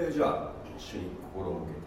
えー、じゃあ主に心を向け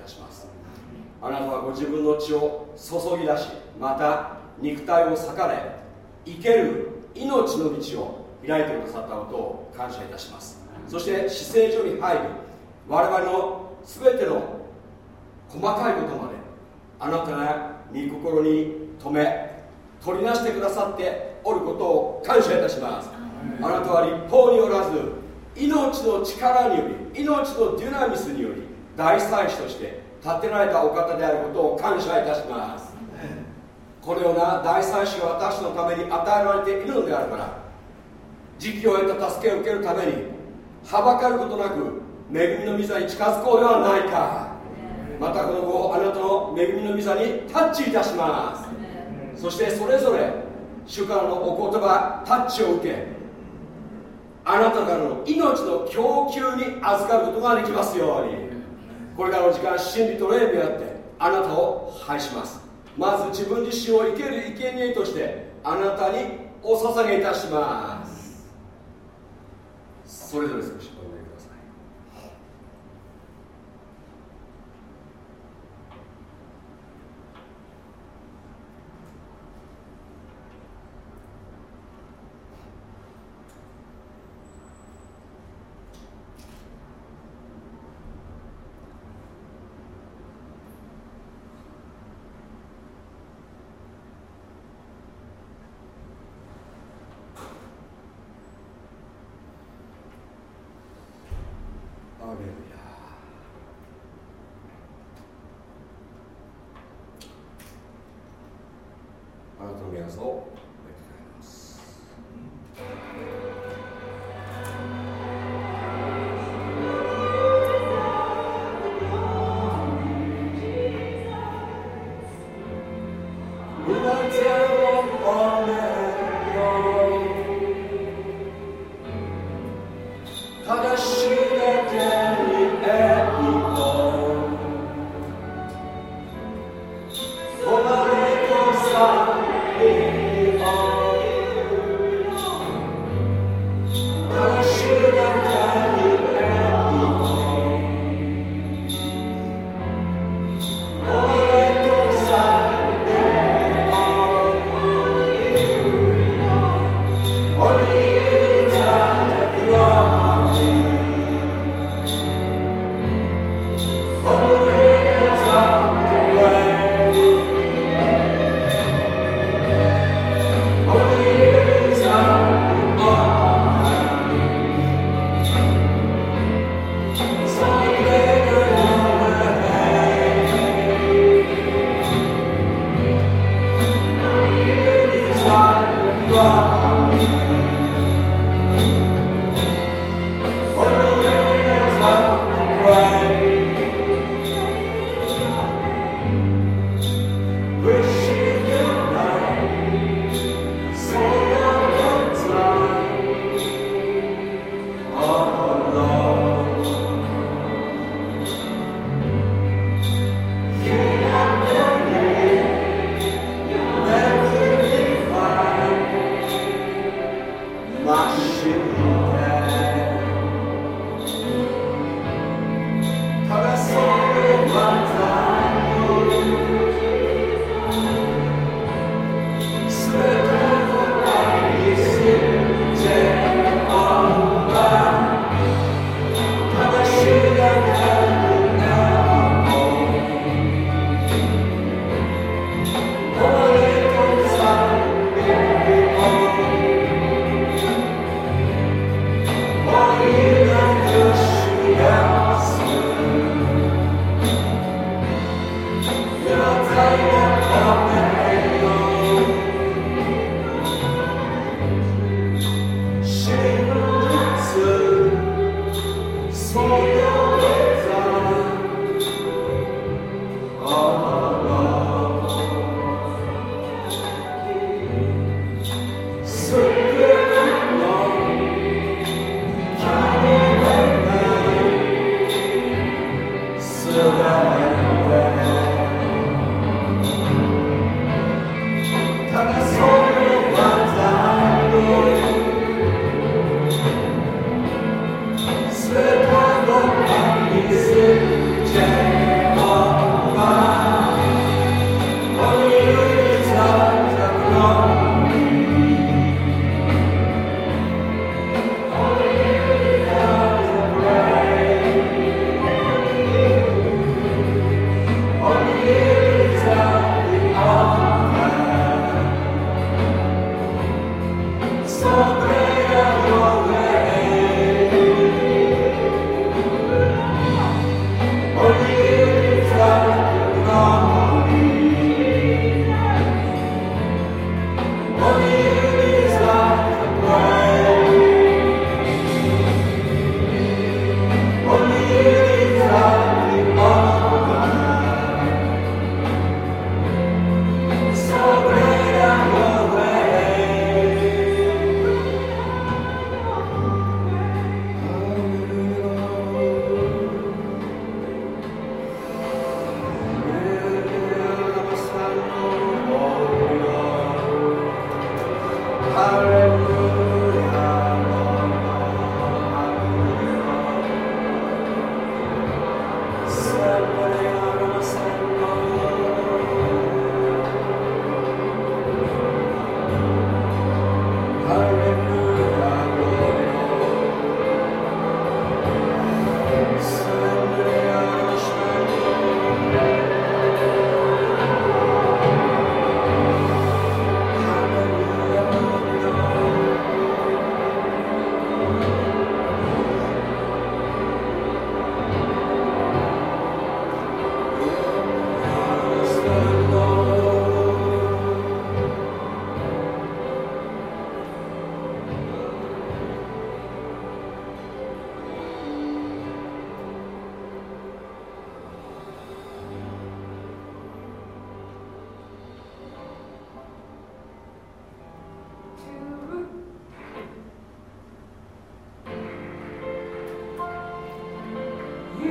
たします。あなたはご自分の血を注ぎ出しまた肉体を裂かれ生ける命の道を開いてくださったことを感謝いたします。そして死聖所に入り我々の全ての細かいことまであなたが御心に留め取りなしてくださっておることを感謝いたします。あなたは立法によらず命の力により命のデュナミスにより大祭司として立てられたお方であることを感謝いたします。このような大祭司が私のために与えられているのであるから時期を得た助けを受けるためにはばかることなく恵みの御座に近づこうではないか。またこの後あなたの恵みの御座にタッチいたします。そしてそれぞれ主からのお言葉タッチを受けあなたからの命の供給に預かることができますように。これからの時間真理と霊にあってあなたを拝します。まず自分自身を生ける生贄としてあなたにお捧げいたします。それぞれ少し。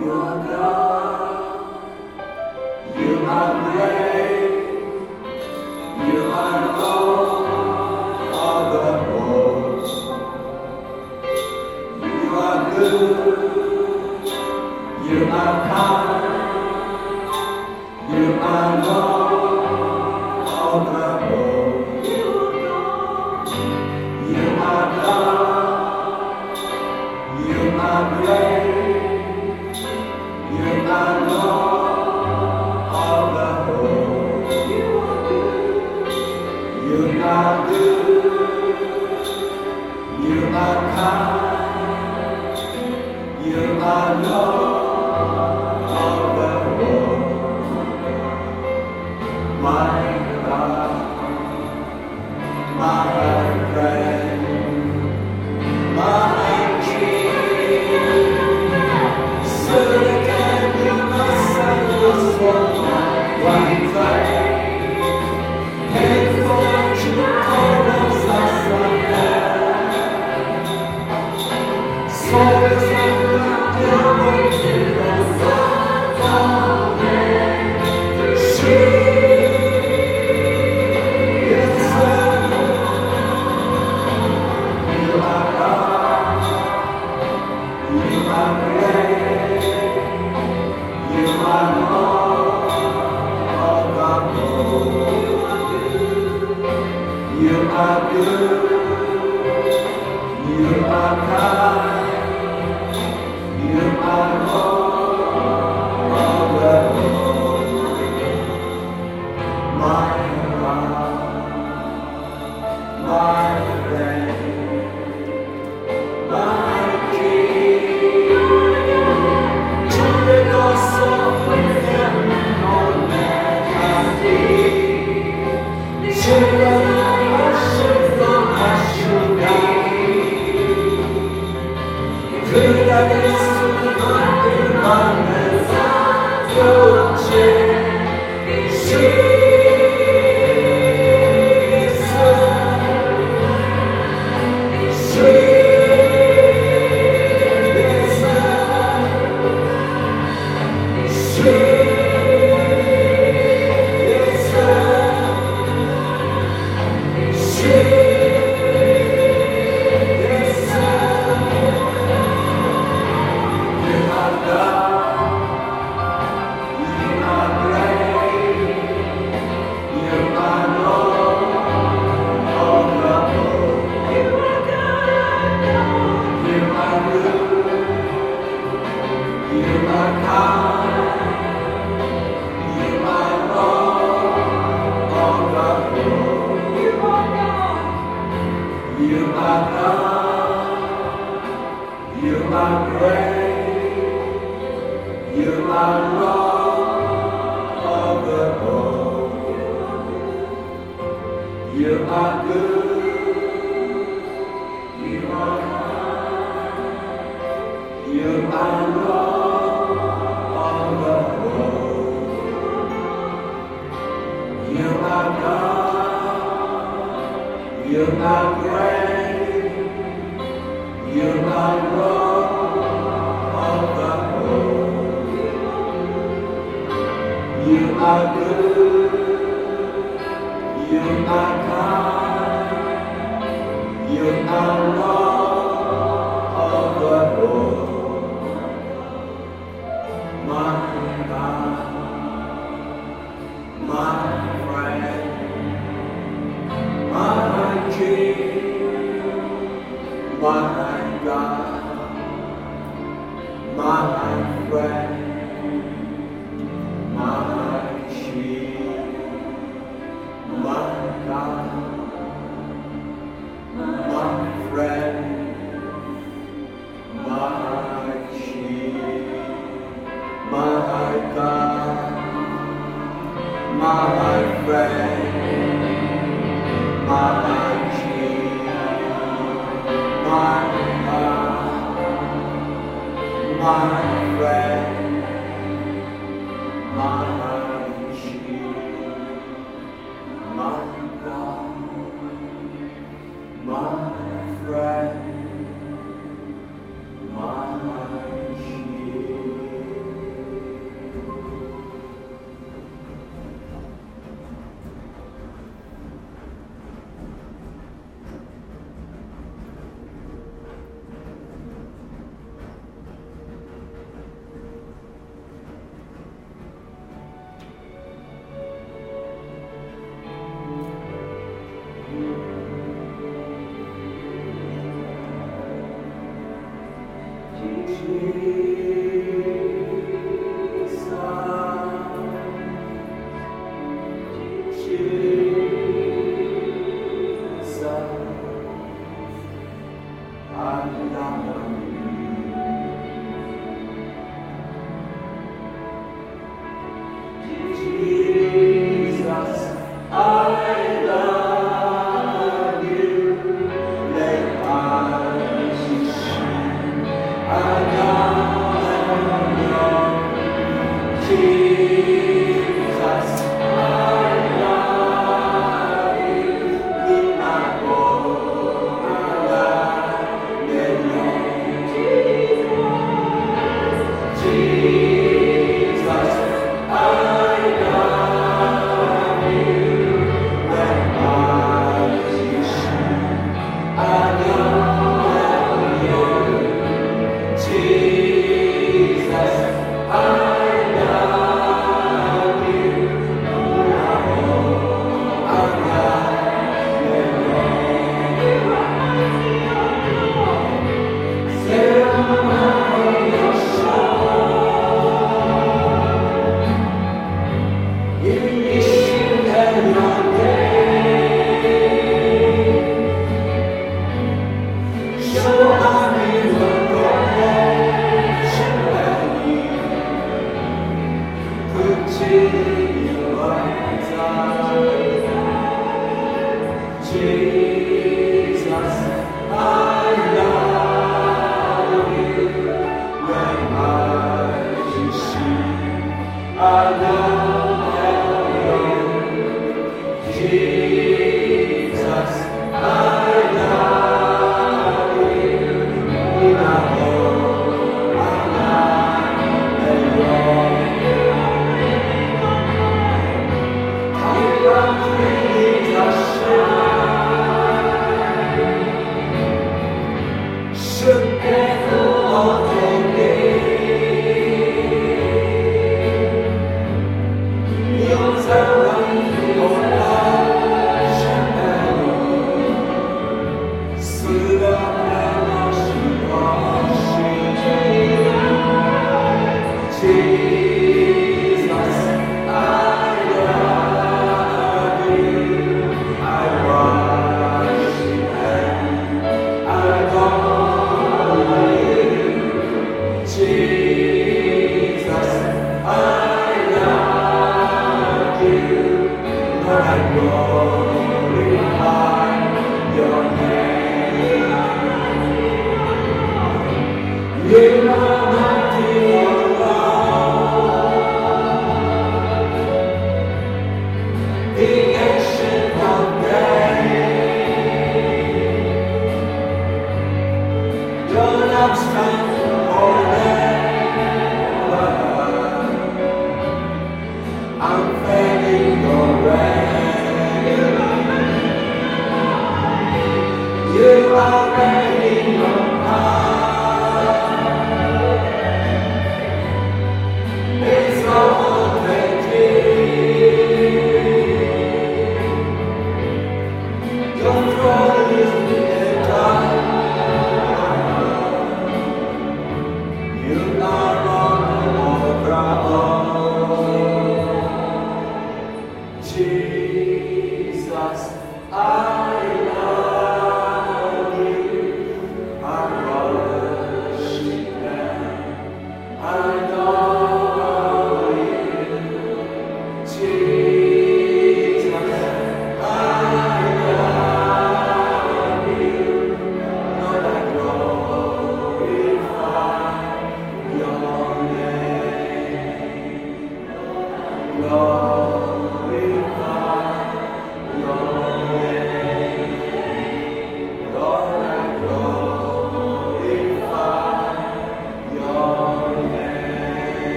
your God.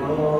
어...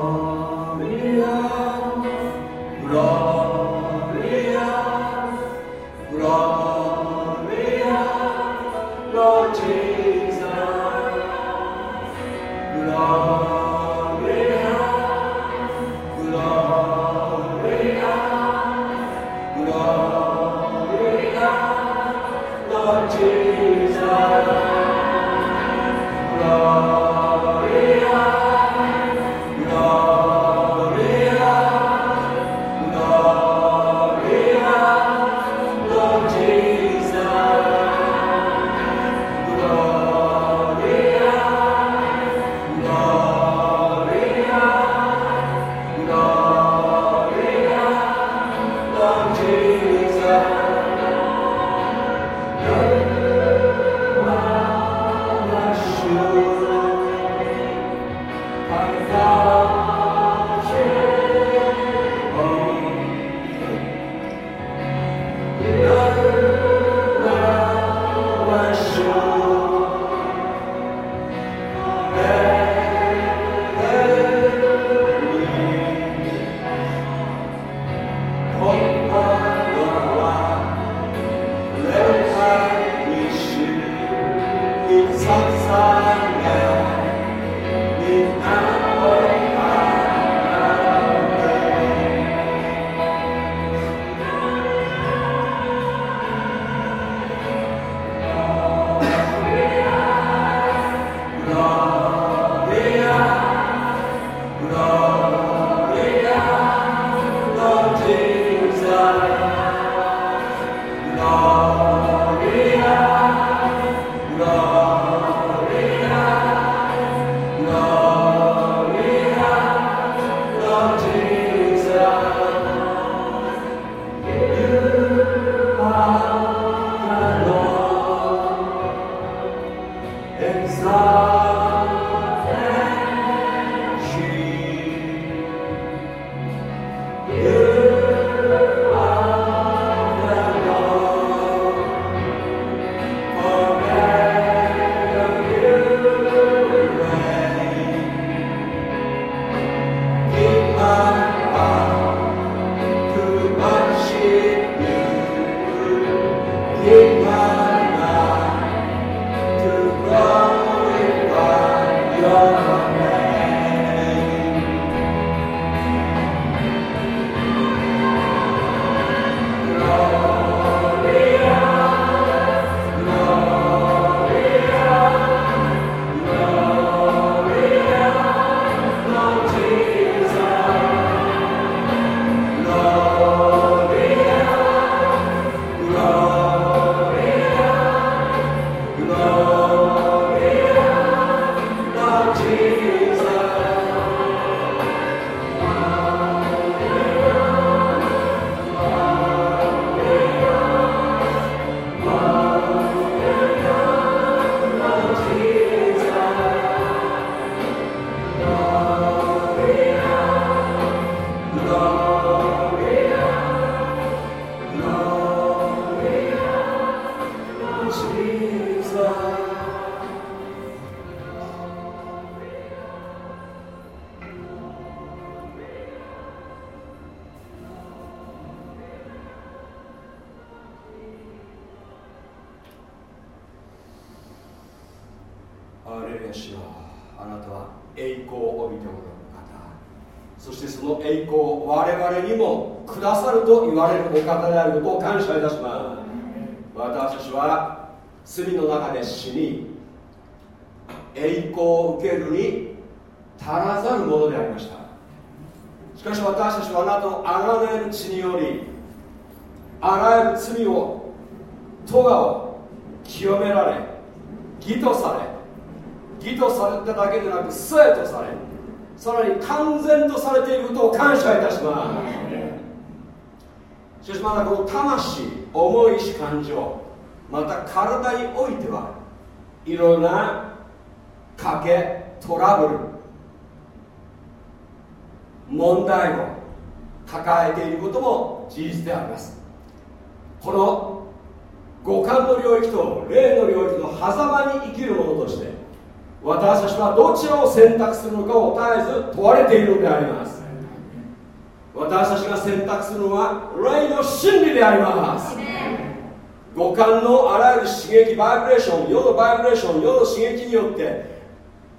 世のバイブレーション世の刺激によって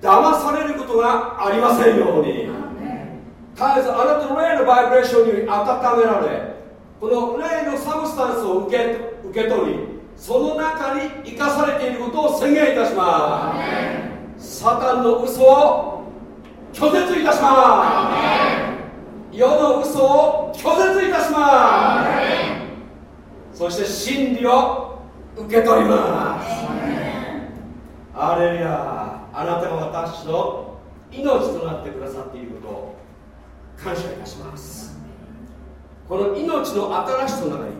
騙されることがありませんように。絶えずあなたの霊のバイブレーションにより温められこの霊のサブスタンスを受け受け取りその中に生かされていることを宣言いたします。サタンの嘘を拒絶いたします。世の嘘を拒絶いたします。そして真理を受け取りますアレルヤあなたが私の命となってくださっていることを感謝いたします。この命の新しさの中に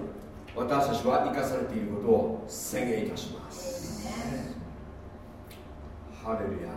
私たちは生かされていることを宣言いたします。ハレルヤ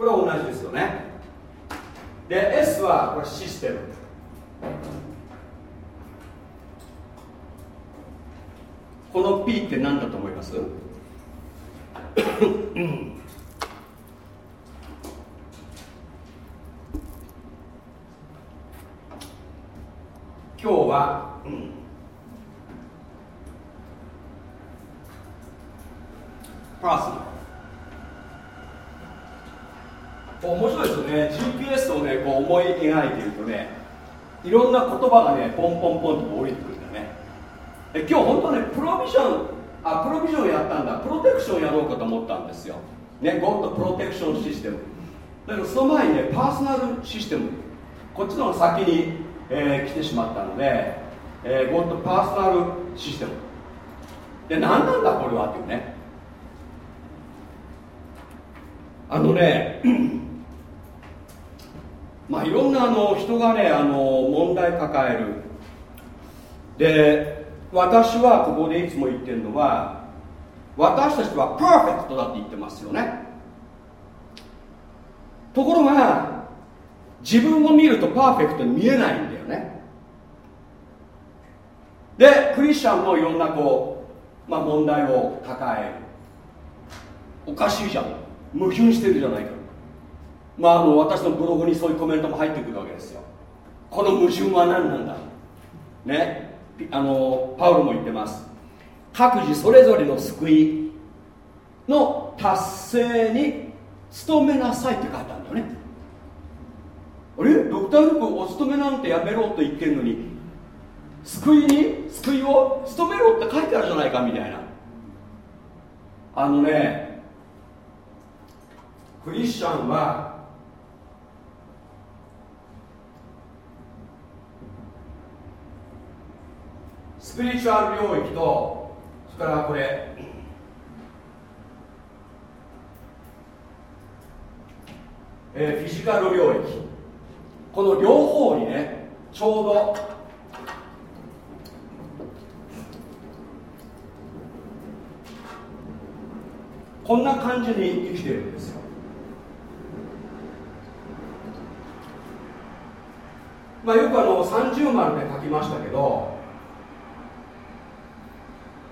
これは同じですよね。で S はこれシステム。この P って何だと思います？今日は、パーソナル面白いですよね GPS をねこう思い描いているとねいろんな言葉がねポンポンポンと降りてくるんだよね。で今日本当ねプロビジョンあプロビジョンやったんだ。プロテクションやろうかと思ったんですよ。ねゴッドプロテクションシステム。だけどその前にねパーソナルシステム。こっちの先に、えー、来てしまったので、えー、ゴッドパーソナルシステム。で何なんだこれはっていうね。あのねまあ、いろんなあの人がねあの問題抱える。で私はここでいつも言ってるのは私たちはパーフェクトだって言ってますよね。ところが自分を見るとパーフェクトに見えないんだよね。でクリスチャンもいろんなこう、まあ、問題を抱える。おかしいじゃん。矛盾してるじゃないか。まあ、あの私のブログにそういうコメントも入ってくるわけですよ。この矛盾は何なんだ？ね？あのパウロも言ってます。各自それぞれの救いの達成に努めなさいって書いてあるんだよね。あれ？ドクター・ルークお勤めなんてやめろと言ってるのに救いに救いを努めろって書いてあるじゃないかみたいな。あのねクリスチャンはスピリチュアル領域とそれからこれえー、フィジカル領域。この両方にねちょうどこんな感じに生きてるんですよ。まあよくあの30丸で書きましたけど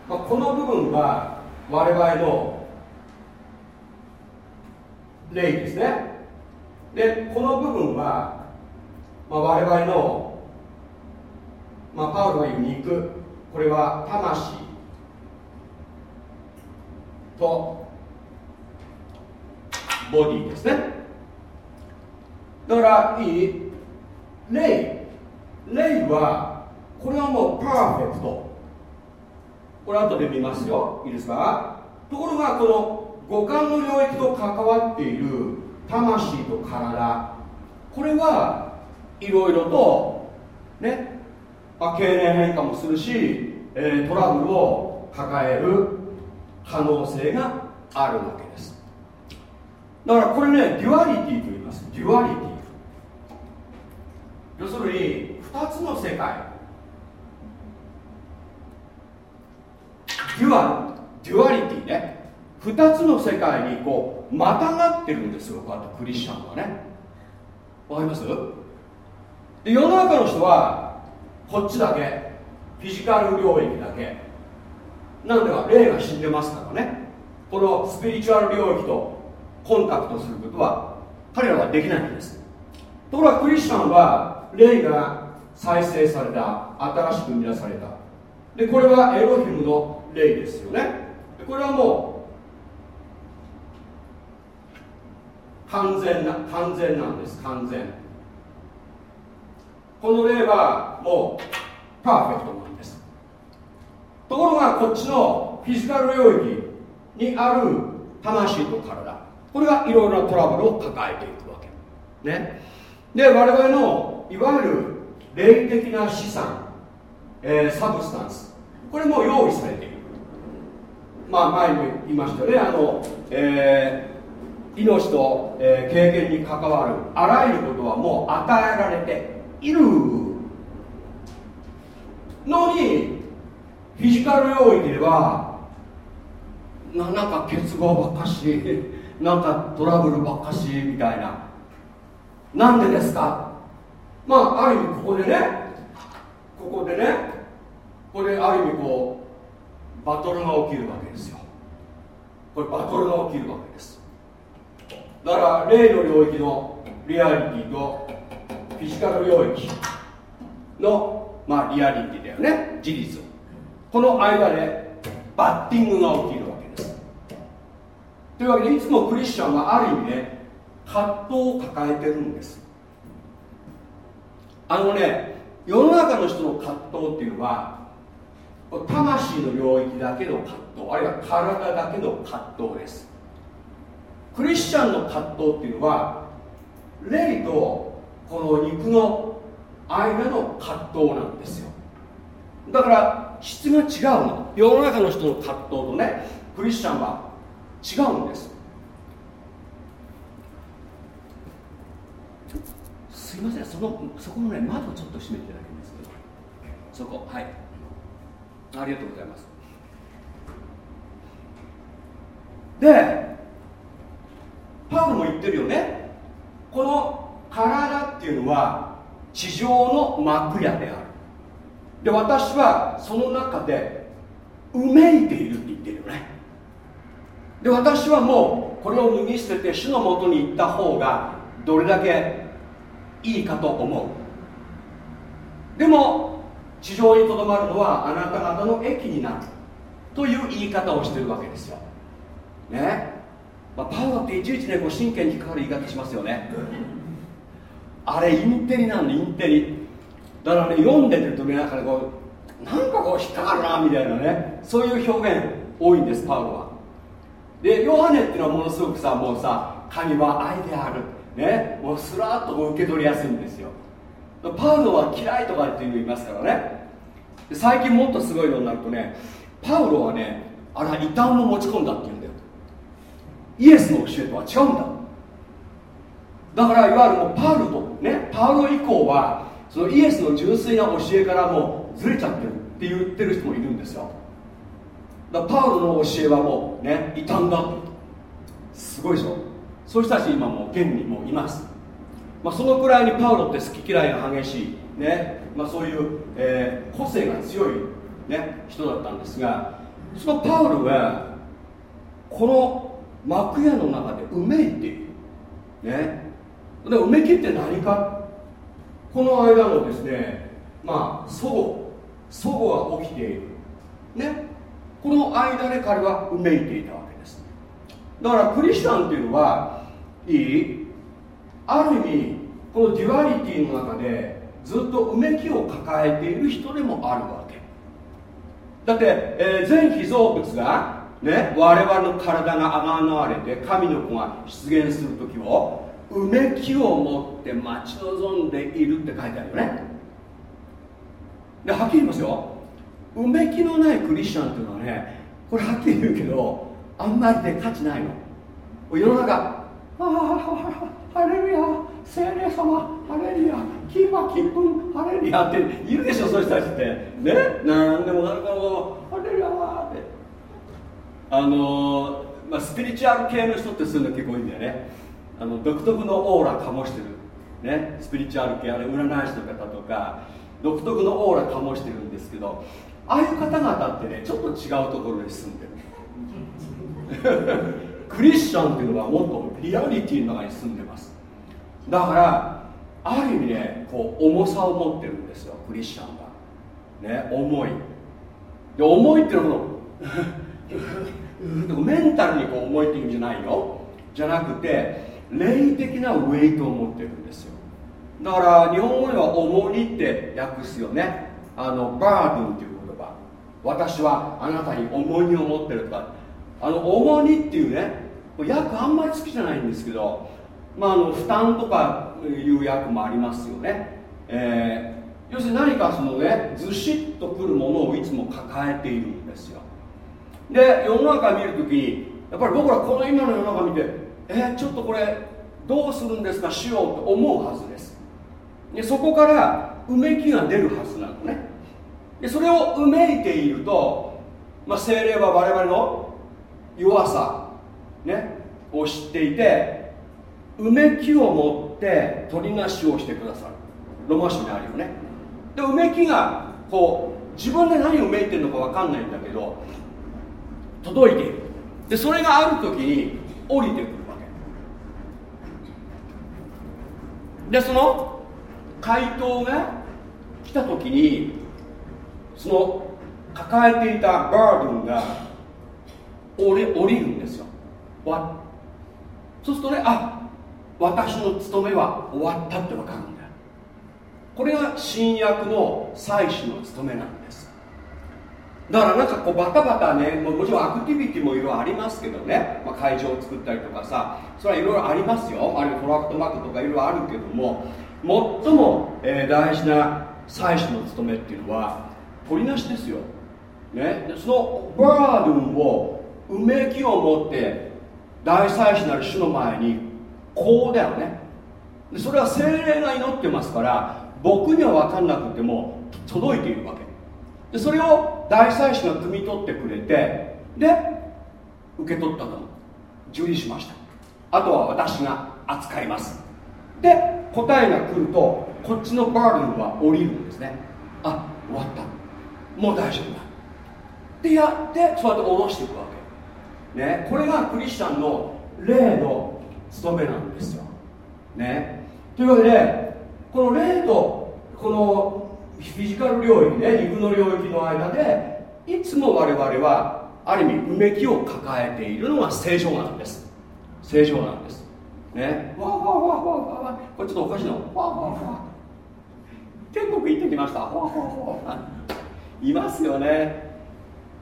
まあ、この部分は我々の霊ですね。でこの部分は、まあ、我々の、まあ、パウロが言う肉。これは魂とボディですね。だからいい霊。霊はこれはもうパーフェクト。これ後で見ますよ。いいですか？ところがこの五感の領域と関わっている魂と体。これはいろいろとね、まあ、経年変化もするし、えー、トラブルを抱える可能性があるわけです。だからこれね duality と言います。 duality。要するに2つの世界。 dua duality ね。2つの世界にこうまたがってるんですよこうやってクリスチャンはね。わかります？で世の中の人はこっちだけフィジカル領域だけ。なんでか霊が死んでますからね。このスピリチュアル領域とコンタクトすることは彼らはできないんです。ところがクリスチャンは霊が再生された新しく生み出された。でこれはエロヒムの霊ですよね。これはもう完全な完全なんです。完全。この霊はもうパーフェクトなんです。ところがこっちのフィジカル領域にある魂と体。これがいろいろなトラブルを抱えていくわけ。ね。で我々のいわゆる霊的な資産、えー、サブスタンス。これも用意されている。まあ前に言いましたね。あの、えー、命と、えー、経験に関わるあらゆることはもう与えられているのにフィジカル領域ではななんか結合ばっかし なんかトラブルばっかしみたいな。なんでですか？まあある意味ここでねここでねこれある意味こうバトルが起きるわけですよ。これバトルが起きるわけです。だから霊の領域のリアリティとフィジカル領域の、まあ、リアリティだよね。事実。この間でバッティングが起きるわけです。というわけでいつもクリスチャンはある意味ね葛藤を抱えてるんです。あのね世の中の人の葛藤っていうのは魂の領域だけの葛藤あるいは体だけの葛藤です。クリスチャンの葛藤っていうのは霊とこの肉の間の葛藤なんですよ。だから質が違うの。世の中の人の葛藤とねクリスチャンは違うんです。すいませんそのそこのね窓ちょっと閉めていただけます？そこはい。ありがとうございます。でパウロも言ってるよね。この体っていうのは地上の幕屋である。で私はその中でうめいているって言ってるよね。で私はもうこれを脱ぎ捨てて主のもとに行った方がどれだけいいかと思う。でも地上にとどまるのはあなた方の益になるという言い方をしてるわけですよ。ね。まあ、パウロっていちいちねこう真剣に関わる言い方しますよね。あれインテリなんでインテリ。だからね読んでてるとねなんかねこうなんかこう引っかかるなみたいなね。そういう表現多いんですパウロは。でヨハネっていうのはものすごくさもうさ神は愛である。ね。もうスラッと受け取りやすいんですよ。パウロは嫌いとかっていうの言いますからね。最近もっとすごいのになるとねパウロはねあら異端も持ち込んだっていうんだよ。イエスの教えとは違うんだ。だからいわゆるもうパウロとねパウロ以降はそのイエスの純粋な教えからもうずれちゃってるって言ってる人もいるんですよ。だパウロの教えはもうね異端だすごいでしょ。そういう人たち今もう現にもういます、まあ、そのくらいにパウロって好き嫌いが激しいね、まあ、そういう、えー、個性が強い、ね、人だったんですがそのパウロはこの幕屋の中でうめいているね。でうめきって何か？この間のですねまあ齟齬齟齬が起きているね。この間で彼はうめいていたわけです。だからクリスチャンっていうのはいいある意味この duality の中でずっとうめきを抱えている人でもあるわけ。だって、えー、全被造物がね我々の体があがなわれて神の子が出現する時をうめきを持って待ち望んでいるって書いてあるよね。ではっきり言いますよ。うめきのないクリスチャンっていうのはねこれはっきり言うけどあんまりで価値ないの。世の中ああハレルヤ聖霊様ハレルヤキーパーキープンハレルヤって言うでしょそういう人たちって。ね？なんでもなるからハレルヤってあのまあ、スピリチュアル系の人ってそういうの結構多いんだよねあの独特のオーラ醸してる、ね、スピリチュアル系あれ占い師の方とか独特のオーラ醸してるんですけどああいう方々ってねちょっと違うところに住んでるクリスチャンっていうのはもっとリアリティの中に住んでますだからある意味ねこう重さを持ってるんですよクリスチャンは。ね重い。で重いっていうのは メンタルにこう重いっていうんじゃないよじゃなくて霊的なウェイトを持ってるんですよ。だから日本語では重荷って訳すよね。あのバードンっていう言葉。私はあなたに重荷を持ってるとか。あの重荷っていうね訳あんまり好きじゃないんですけどまあ、あの負担とかいう訳もありますよね、えー、要するに何かそのねずしっとくるものをいつも抱えているんですよ。で世の中見るときにやっぱり僕らこの今の世の中見てえー、ちょっとこれどうするんですかしようと思うはずです。でそこからうめきが出るはずなのね。でそれをうめいていると、まあ、精霊は我々の弱さ、ね、を知っていてうめきを持って取りなしをしてくださる。ロマ書にあるよね。でうめきがこう自分で何をめいてるのか分かんないんだけど届いている。でそれがある時に降りてくるわけ。でその回答が来た時にその抱えていたバードンが降り降りるんですよ。そうするとねあ私の務めは終わったって分かるんだよ。これが新約の祭司の務めなんです。だからなんかこうバタバタねもちろんアクティビティもいろいろありますけどね、まあ、会場を作ったりとかさそれはいろいろありますよ。あるいはトラクトマークとかいろいろあるけども最も、大事な祭司の務めっていうのは取りなしですよ、ね、そのバードンをうめきを持って大祭司なる主の前にこうだよね。それは精霊が祈ってますから僕には分かんなくても届いているわけ。でそれを大祭司が汲み取ってくれてで受け取ったと。受理しました。あとは私が扱います。で答えが来るとこっちのバールンは降りるんですね。あ終わった。もう大丈夫だ。でやってそうやって下ろしていくわけ。ねこれがクリスチャンの霊の務めなんですよ。ね。というわけでこの霊とこのフィジカル領域ね肉の領域の間でいつも我々はある意味うめきを抱えているのが正常なんです。正常なんです。ね。わわわわわわこれちょっとおかしいのわわわ天国行ってきました。わわわいますよね。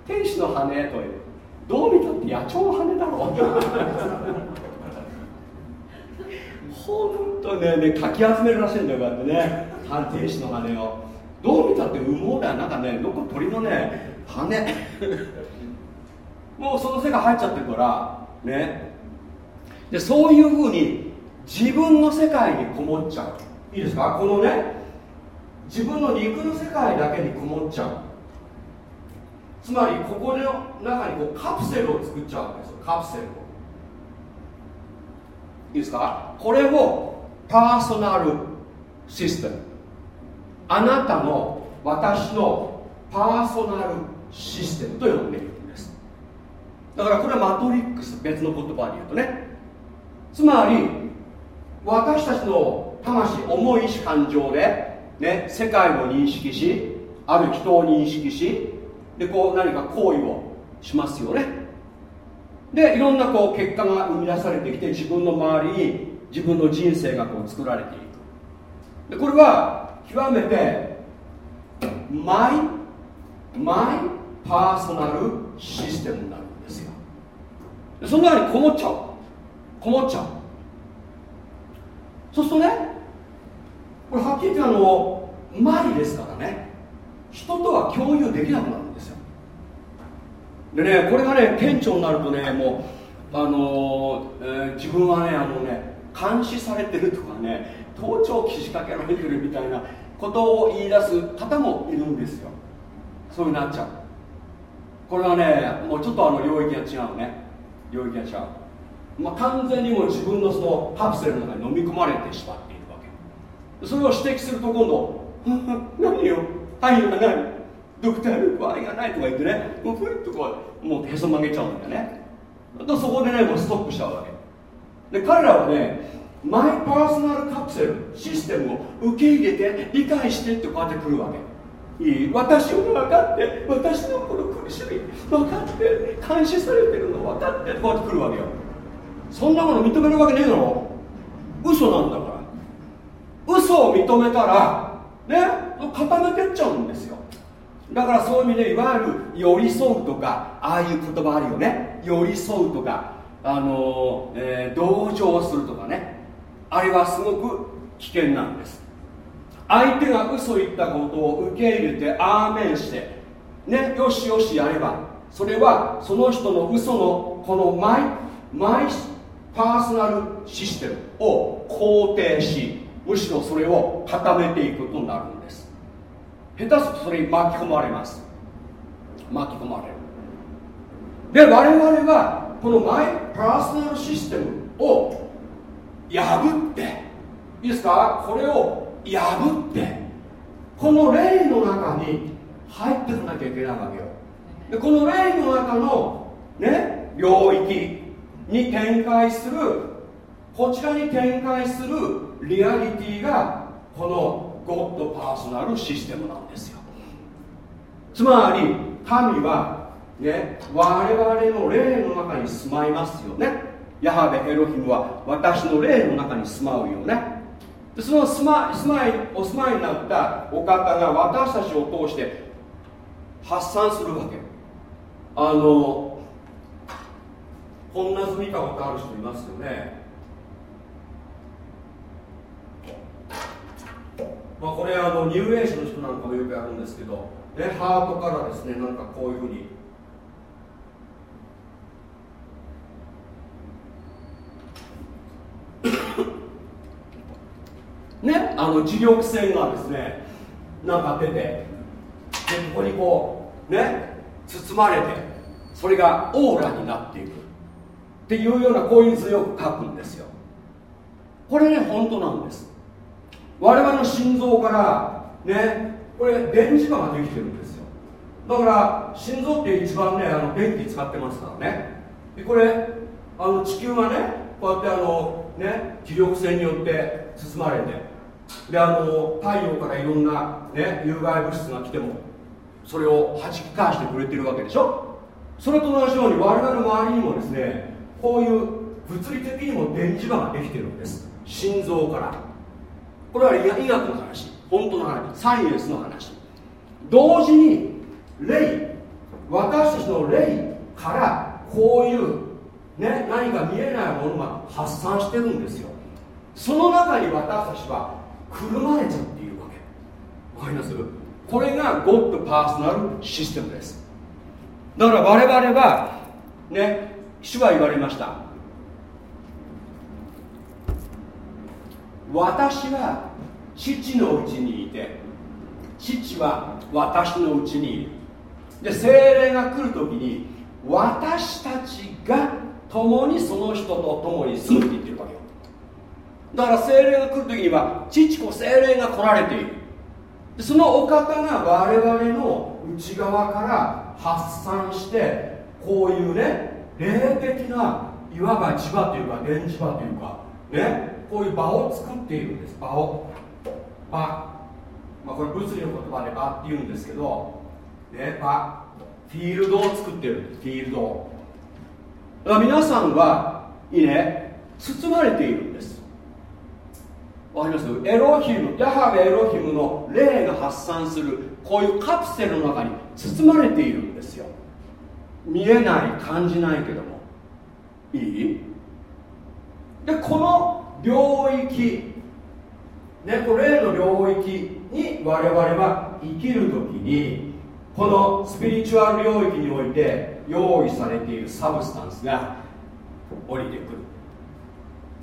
天使の羽という。どう見たって野鳥の羽だろう。ほんとねねかき集めるらしいんだよこうやってね。反転士の羽を。どう見たって羽毛だよ。なんかねどっか鳥のね羽。もうその世界入っちゃってるから。ね。でそういうふうに自分の世界にこもっちゃう。いいですか？このね自分の肉の世界だけにこもっちゃう。つまりここの中にこうカプセルを作っちゃうんですよ。カプセルを。いいですか？これをパーソナルシステム。あなたの私のパーソナルシステムと呼んでいるんです。だからこれはマトリックス別の言葉で言うとね。つまり私たちの魂重い意志感情で、ね、世界を認識しある人を認識しでこう何か行為をしますよね。でいろんなこう結果が生み出されてきて自分の周りに自分の人生がこう作られていく。でこれは極めてマイマイパーソナルシステムになるんですよ。でその中にこもっちゃうこもっちゃうそうするとねこれはっきり言ってあのマイですからね。人とは共有できなくなるんですよ。でねこれがね顕著になるとねもうあのー、えー、自分はねあのね監視されてるとかね盗聴器仕掛けられてるみたいなことを言い出す方もいるんですよ。そうなっちゃう。これはねもうちょっとあの領域が違うね。領域が違う、まあ、完全にもう自分のそのカプセルの中に飲み込まれてしまっているわけ。それを指摘すると今度 何よ？愛がな。いドクター・ルーク愛がないとか言ってね。もうふいっとこうもうへそ曲げちゃうんだよね。とそこでねもうストップしちゃうわけ。で彼らはねマイパーソナルカプセルシステムを受け入れて理解してってこうやってくるわけ。いい？私を分かって私のこの苦しみ分かって監視されてるの分かってこうやってくるわけよ。そんなもの認めるわけねえだろ。嘘なんだから。嘘を認めたらね固めてっちゃうんですよ。だからそういう意味でいわゆる寄り添うとかああいう言葉あるよね。寄り添うとかあの、えー、同情するとかね。あれはすごく危険なんです。相手が嘘言ったことを受け入れてアーメンしてねよしよしやればそれはその人の嘘のこのマイマイパーソナルシステムを肯定しむしろそれを固めていくことになるんです。下手するとそれに巻き込まれます。巻き込まれる。で我々はこのマイパーソナルシステムを破って。いいですか？これを破って。この霊の中に入ってこなきゃいけないわけよ。でこの霊の中のね領域に展開するこちらに展開するリアリティがこのゴッドパーソナルシステムなんですよ。つまり神はね我々の霊の中に住まいますよね。ヤハベエロヒムは私の霊の中に住まうよね。でその住ま住まいお住まいになったお方が私たちを通して発散するわけ。あのこんな図見たことある人いますよね。まあ、これあのニューエイジの人なんかもよくやるんですけど、ね、ハートからですねなんかこういうふうにねあの磁力線がですねなんか出てでここにこうね包まれてそれがオーラになっていく。っていうようなこういう図よく書くんですよ。これね本当なんです。我々の心臓からねこれ電磁場ができてるんですよ。だから心臓って一番ねあの電気使ってますからね。でこれあの地球がねこうやってあのね磁力線によって包まれてであの太陽からいろんな、ね、有害物質が来てもそれを弾き返してくれてるわけでしょ？それと同じように我々の周りにもですねこういう物理的にも電磁場ができてるんです。心臓から。これは医学の話。本当の話。サイエンスの話。同時に霊。私たちの霊からこういう、ね、何か見えないものが発散してるんですよ。その中に私たちはくるまれちゃっているわけ。わかります？これがゴッドパーソナルシステムです。だから我々はね主は言われました。私は父のうちにいて父は私のうちにいる。で精霊が来る時に私たちが共にその人と共に住むって言ってるわけよ。だから精霊が来る時には父子精霊が来られている。そのお方が我々の内側から発散してこういうね霊的ないわば磁場というか電磁場というかねこういう場を作っているんです。場を。場、まあ、これ物理の言葉で場って言うんですけど、ね、場。フィールドを作ってる。フィールド。だから皆さんはいいね包まれているんです。わかります？エロヒムヤハベエロヒムの霊が発散するこういうカプセルの中に包まれているんですよ。見えない感じないけども。いい？でこの領域ね、これの領域に我々は生きる時にこのスピリチュアル領域において用意されているサブスタンスが降りてくる、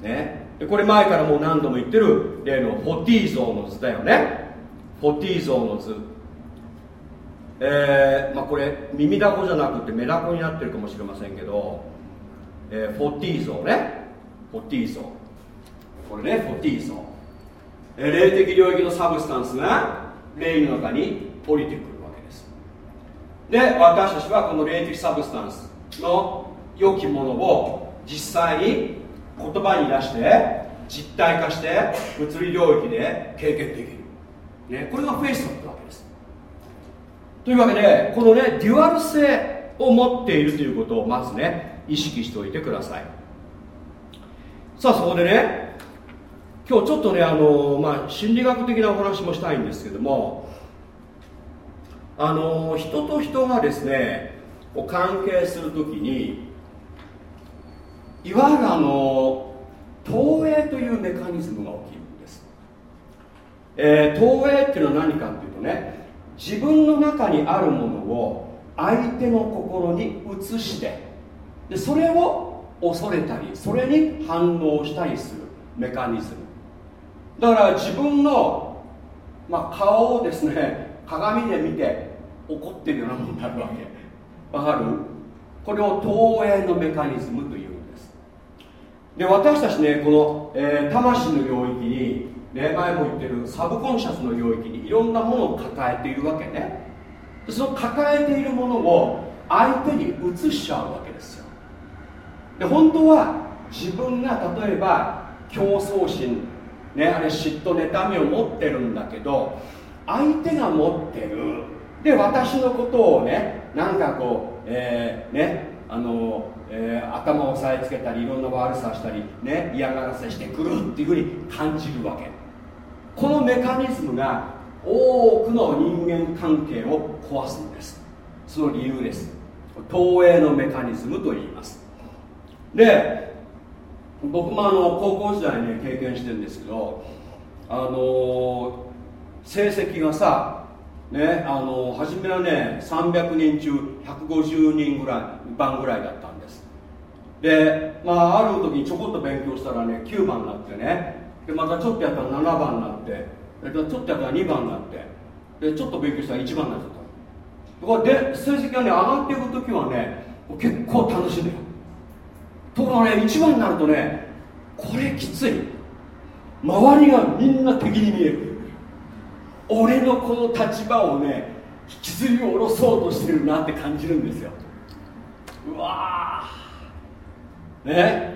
ね、これ前からもう何度も言ってる例のフォティー像の図だよね。フォティー像の図。えー、まあ、これ耳だこじゃなくてメダコになってるかもしれませんけどえー、フォティーゾね。φωτίζω これね φωτίζω、えー、霊的領域の substance が霊の中に降りてくるわけです。で私たちはこの霊的 substance の良きものを実際に言葉に出して実体化して物理領域で経験できる、ね、これがフェイスだったわけです。というわけでこのねデュアル性を持っているということをまずね意識しておいてください。さあそこでね今日ちょっとねあの、まあ、心理学的なお話もしたいんですけどもあの人と人がですね関係するときにいわゆるあの投影というメカニズムが起きるんです、えー、投影っていうのは何かっていうとね自分の中にあるものを相手の心に移してでそれを恐れたりそれに反応したりするメカニズム。だから自分の、まあ、顔をですね鏡で見て怒ってるようなものになるわけ。わかる？これを投影のメカニズムという。で私たちねこの、えー、魂の領域に、ね、前も言ってるサブコンシャスの領域にいろんなものを抱えているわけね。その抱えているものを相手に移しちゃうわけですよ。で本当は自分が例えば競争心ねあれ嫉妬妬みを持ってるんだけど相手が持ってるで私のことをねなんかこう、えー、ねあの、えー、頭を押さえつけたりいろんな悪さしたりね嫌がらせしてくるっていうふうに感じるわけ。このメカニズムが多くの人間関係を壊すんです。その理由です。投影のメカニズムと言います。で僕もあの高校時代ね経験してるんですけどあの成績がさねあの初めはね300人中150人ぐらい番ぐらいだったんです。でまあある時にちょこっと勉強したらね9番になってねでまたちょっとやったら7番になってちょっとやったら2番になってでちょっと勉強したら1番になっちゃった。これで成績がね上がっていく時はね結構楽しいんだよ。ところがね1番になるとねこれきつい。周りがみんな敵に見える。俺のこの立場をね引きずり下ろそうとしてるなって感じるんですよ。うわね？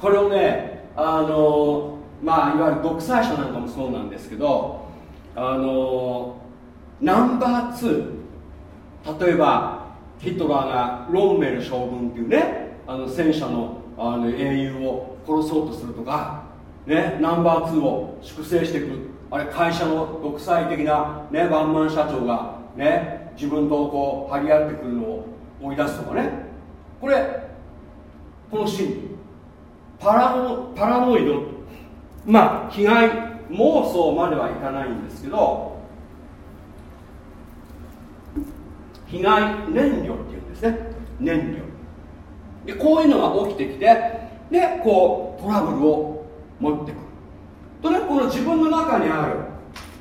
これをねあのまあいわゆる独裁者なんかもそうなんですけどあのナンバー2例えばヒトラーがロンメル将軍っていうねあの戦車のあの英雄を殺そうとするとか、ね、ナンバー2を粛清していく。あれ会社の独裁的な、ね、ワンマン社長が、ね、自分とこう張り合ってくるのを追い出すとかね。これこの心理パラノパラノイドまあ被害妄想まではいかないんですけど被害燃料っていうんですね。燃料。でこういうのが起きてきてでこうトラブルを持ってくる。とねこの自分の中にあ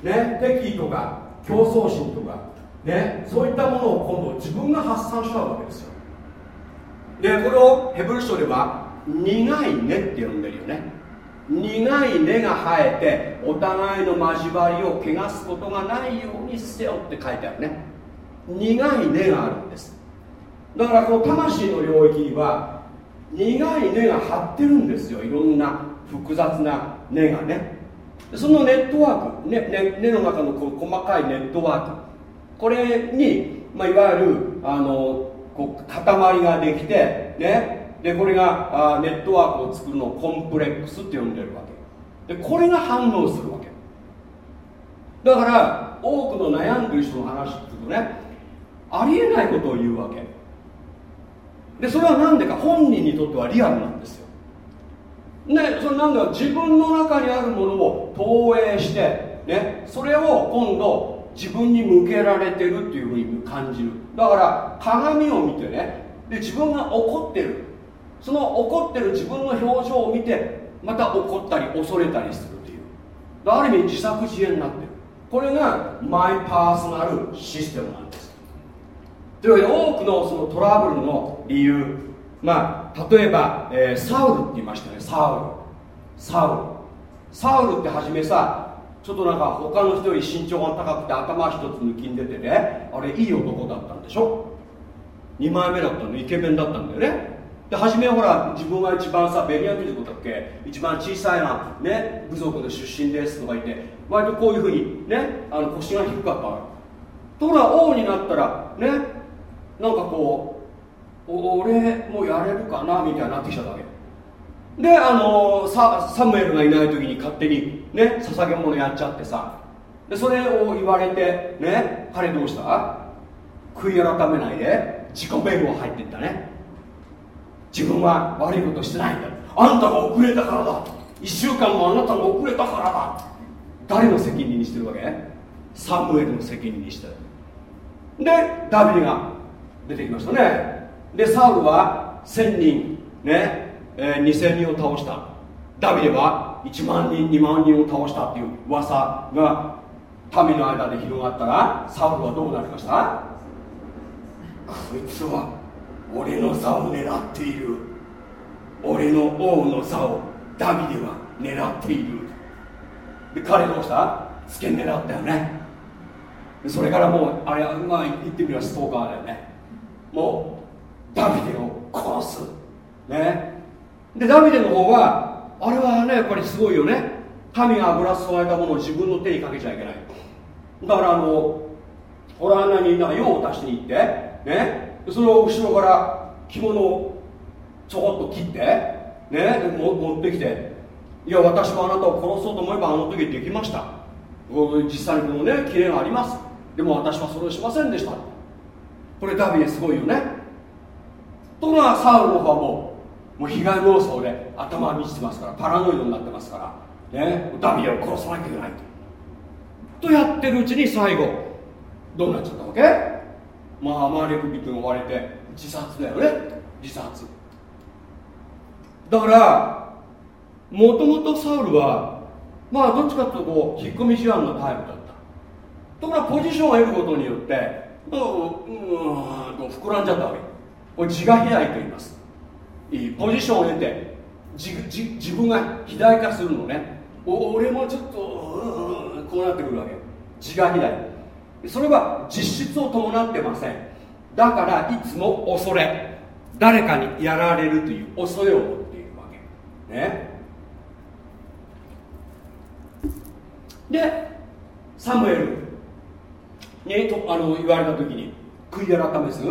る、ね、敵意とか競争心とか、ね、そういったものを今度自分が発散しちゃうわけですよ。でこれをヘブル書では苦い根って呼んでるよね。苦い根が生えてお互いの交わりを汚すことがないようにせよって書いてあるね。苦い根があるんです。だからこの魂の領域には苦い根が張ってるんですよいろんな。複雑な根がね。そのネットワーク根、ねね、の中のこう細かいネットワーク。これに、まあ、いわゆるあのこう塊ができてね。でこれがあネットワークを作るのをコンプレックスって呼んでるわけ。でこれが反応するわけ。だから多くの悩んでる人の話聞くとねありえないことを言うわけ。でそれは何でか本人にとってはリアルなんですよ。ねそれなんだ自分の中にあるものを投影してねそれを今度自分に向けられてるっていうふうに感じる。だから鏡を見てねで自分が怒ってる。その怒ってる自分の表情を見てまた怒ったり恐れたりするっていう。ある意味自作自演になってる。これがマイパーソナルシステムなんです。というわけで多くのそのトラブルの理由。まあ例えば、えー、サウルって言いましたね。サウル。サウル。サウルって初めさちょっとなんか他の人より身長が高くて頭一つ抜きんでてねあれいい男だったんでしょ？2枚目だったの。イケメンだったんだよね。で初めほら自分は一番さベニヤミルコだっけ？一番小さいな、ね、部族の出身ですとか言って割とこういうふうにねあの腰が低かったところが王になったらねなんかこう俺もやれるかなみたいになってきちゃったわけ。であのササムエルがいない時に勝手にね捧げ物やっちゃってさ。でそれを言われてね彼どうした？悔い改めないで自己弁護入っていったね。自分は悪いことしてないんだ。あんたが遅れたからだ。1週間もあなたが遅れたからだ。誰の責任にしてるわけ？サムエルの責任にして。るでダビデが出てきましたね。でサウルは1000人ねえー、2000人を倒した。ダビデは1万人2万人を倒したっていう噂が民の間で広がったらサウルはどうなりました？こいつは俺の座を狙っている。俺の王の座をダビデは狙っている。で彼どうした？付け狙ったよね。それからもうあれまあ言ってみればストーカーだよね。もうダビデを殺す。ね。でダビデの方はあれはねやっぱりすごいよね。神が油注がれたものを自分の手にかけちゃいけない。だからあのホラー穴になんか用を足しに行ってね。それを後ろから着物をちょこっと切ってね。持ってきていや私はあなたを殺そうと思えばあの時できました。実際にこのねキレがあります。でも私はそれをしませんでした。これダビデすごいよね。ところがサウルの方はもうもう被害妄想で頭は満ちてますからパラノイドになってますからねダビデを殺さなきゃいけないと。とやってるうちに最後どうなっちゃったわけ？まあアマレク人が追われて自殺だよね。自殺。だからもともとサウルはまあどっちかというとこう引っ込み思案のタイプだった。ところがポジションを得ることによってうんう膨らんじゃったわけ。これ自我開いと言います。いいポジションを得て自分が肥大化するのね。俺もちょっとこうなってくるわけ。自我肥大それは実質を伴ってません。だからいつも恐れ誰かにやられるという恐れを持っているわけ。ね。でサムエルにとあの言われた時に悔い改めず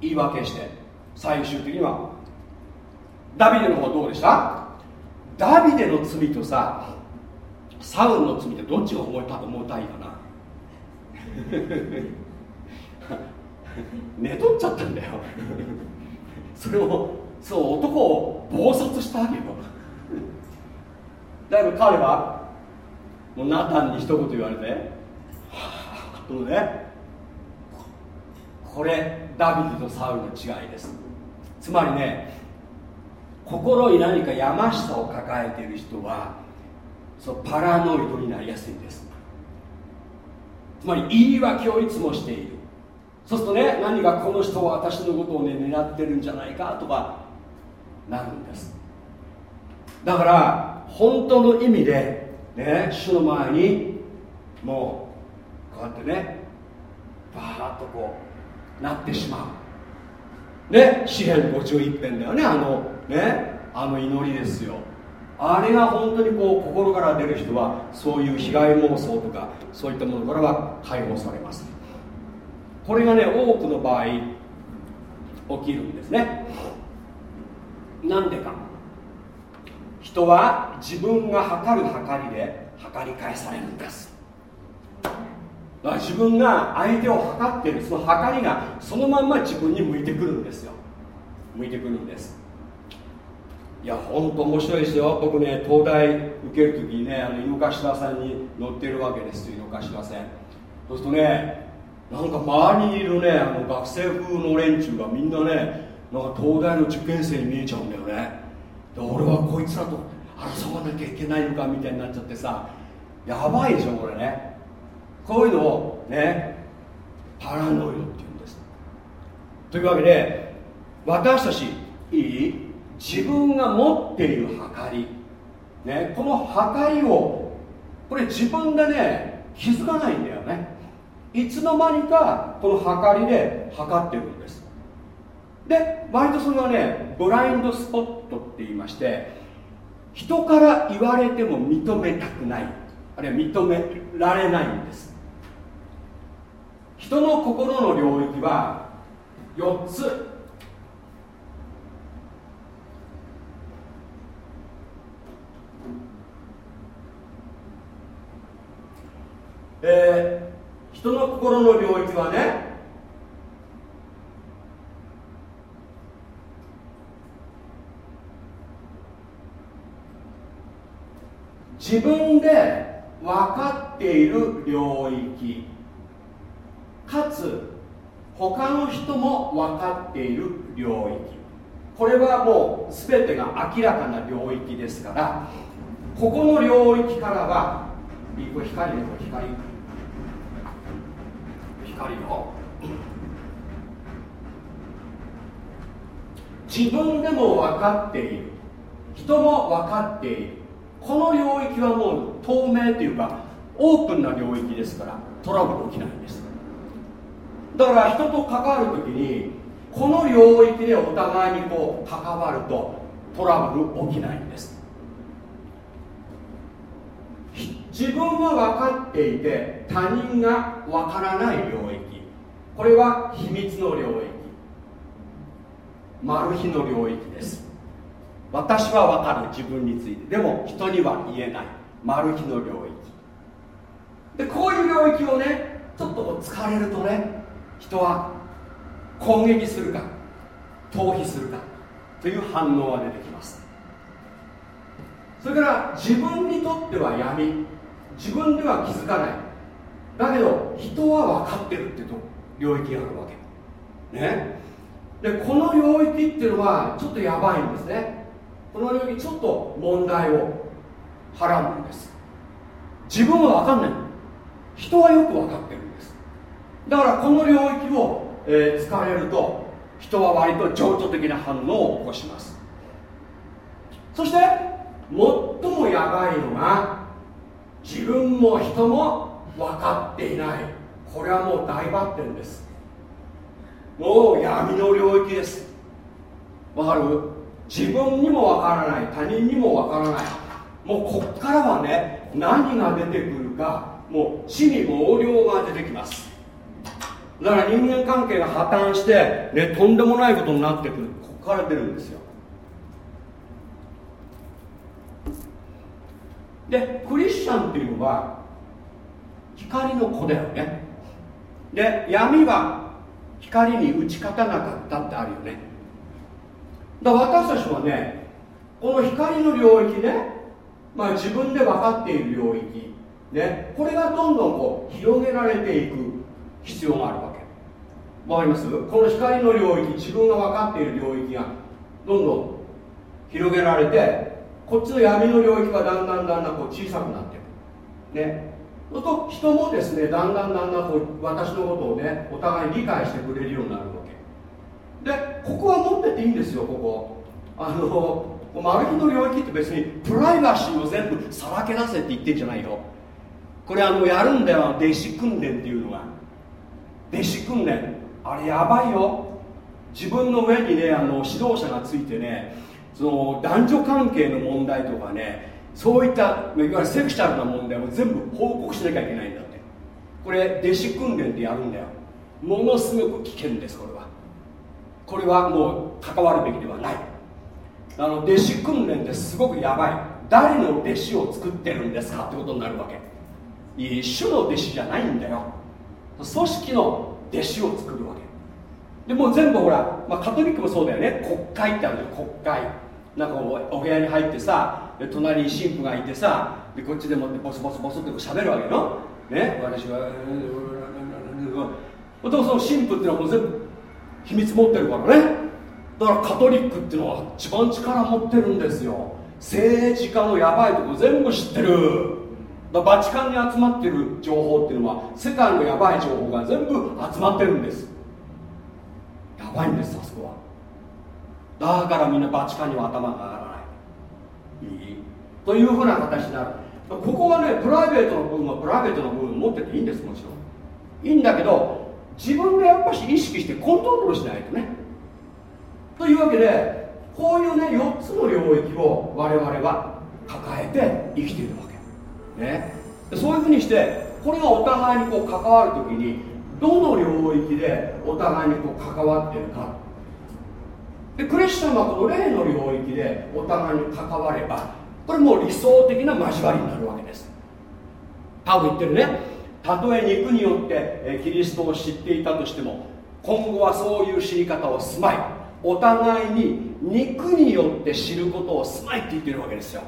言い訳して最終的にはダビデの方どうでした？ダビデの罪とさサウルの罪ってどっちが重た重たいかな？寝取っちゃったんだよ。それをそう男を暴殺したわけよ。だけど彼はもうナタンに一言言われてはあねこれダビデとサウルの違いです。つまりね心に何かやましさを抱えている人はそうパラノイドになりやすいんです。つまり言い訳をいつもしている。そうするとね何かこの人は私のことをね狙ってるんじゃないかとかなるんです。だから本当の意味でね主の前にもうこうやってねバーッとこうなってしまう。ね詩篇51編だよねあのねあの祈りですよ。あれが本当にこう心から出る人はそういう被害妄想とかそういったものからは解放されます。これがね多くの場合起きるんですね。なんでか。人は自分が測る測りで測り返されるんです。だから自分が相手を測ってるその測りがそのまんま自分に向いてくるんですよ。向いてくるんです。いや本当面白いですよ。僕ね東大受けるときにねあの井の頭線に乗ってるわけです井の頭線そうするとねなんか周りにいるねあの学生風の連中がみんなねなんか東大の受験生に見えちゃうんだよね。で俺はこいつらと争わなきゃいけないのかみたいになっちゃってさやばいでしょこれね。こういうのをねパラノイドっていうんです。というわけで私たちいい？自分が持っている計り、ね、この計りをこれ自分でね気づかないんだよね。いつの間にかこの計りで測ってるんです。で割とそれはねブラインドスポットって言いまして人から言われても認めたくない。あるいは認められないんです。人の心の領域は4つ。えー、人の心の領域はね自分で分かっている領域。かつ他の人も分かっている領域。これはもう全てが明らかな領域ですからここの領域からは光ねこれ光光よ。自分でも分かっている。人も分かっている。この領域はもう透明というかオープンな領域ですからトラブル起きないんです。だから人と関わる時にこの領域でお互いにこう関わるとトラブル起きないんです。自分は分かっていて他人が分からない領域。これは秘密の領域。マル秘の領域です。私は分かる自分について。でも人には言えない。マル秘の領域。でこういう領域をねちょっと疲れるとね人は攻撃するか逃避するかという反応が出てきます。それから自分にとっては闇自分では気づかない。だけど人は分かってるっていう領域があるわけ。ね。でこの領域っていうのはちょっとやばいんですね。この領域ちょっと問題をはらむんです。自分は分かんない。人はよく分かってる。だからこの領域を、えー、使われると人は割と情緒的な反応を起こします。そして最もやばいのが自分も人も分かっていない。これはもう大抜点です。もう闇の領域です。わかる？自分にもわからない。他人にもわからない。もうこっからはね何が出てくるかもう死に毛量が出てきます。だから人間関係が破綻して、ね、とんでもないことになってくる。ここから出るんですよ。でクリスチャンっていうのは光の子だよね。で闇は光に打ち勝たなかったってあるよね。だから私たちはねこの光の領域ね、まあ、自分で分かっている領域、ね、これがどんどんこう広げられていく必要があるわわかります？この光の領域自分が分かっている領域がどんどん広げられてこっちの闇の領域はだんだんだんだんこう小さくなっていく。ね。と人もですねだんだんだんだんこう私のことをねお互い理解してくれるようになるわけ。でここは持ってていいんですよここ。あのマル秘の領域って別にプライバシーを全部さらけ出せって言ってんじゃないよ。これあのやるんだよ弟子訓練っていうのが。弟子訓練。あれやばいよ。自分の上にねあの指導者がついてねその男女関係の問題とかねそういったいわゆるセクシャルな問題を全部報告しなきゃいけないんだって。これ弟子訓練でやるんだよ。ものすごく危険ですこれは。これはもう関わるべきではない。あの弟子訓練ってすごくやばい。誰の弟子を作ってるんですかってことになるわけ。いい種の弟子じゃないんだよ。組織の弟子を作るわけ。でもう全部ほら、まあ、カトリックもそうだよね。国会ってあるじゃん国会。なんかお部屋に入ってさで隣に神父がいてさでこっちでもってボソボソボソって喋るわけよ。ね？私はでもその神父っていうのはもう全部秘密持ってるからね。だからカトリックっていうのは一番力持ってるんですよ。政治家のやばいとこ全部知ってる。バチカンに集まってる情報っていうのは世界のやばい情報が全部集まってるんです。やばいんですあそこは。だからみんなバチカンには頭が上がらない。いいというふうな形になる。ここはねプライベートの部分はプライベートの部分持ってていいんですもちろん。いいんだけど自分でやっぱし意識してコントロールしないとね。というわけでこういうね4つの領域を我々は抱えて生きているわけ。ね。そういうふうにしてこれがお互いにこう関わる時にどの領域でお互いにこう関わってるか。でクリスチャンはこの霊の領域でお互いに関わればこれもう理想的な交わりになるわけです。パウ言ってるね。たとえ肉によってキリストを知っていたとしても今後はそういう知り方をすまい。お互いに肉によって知ることをすまいって言ってるわけですよ。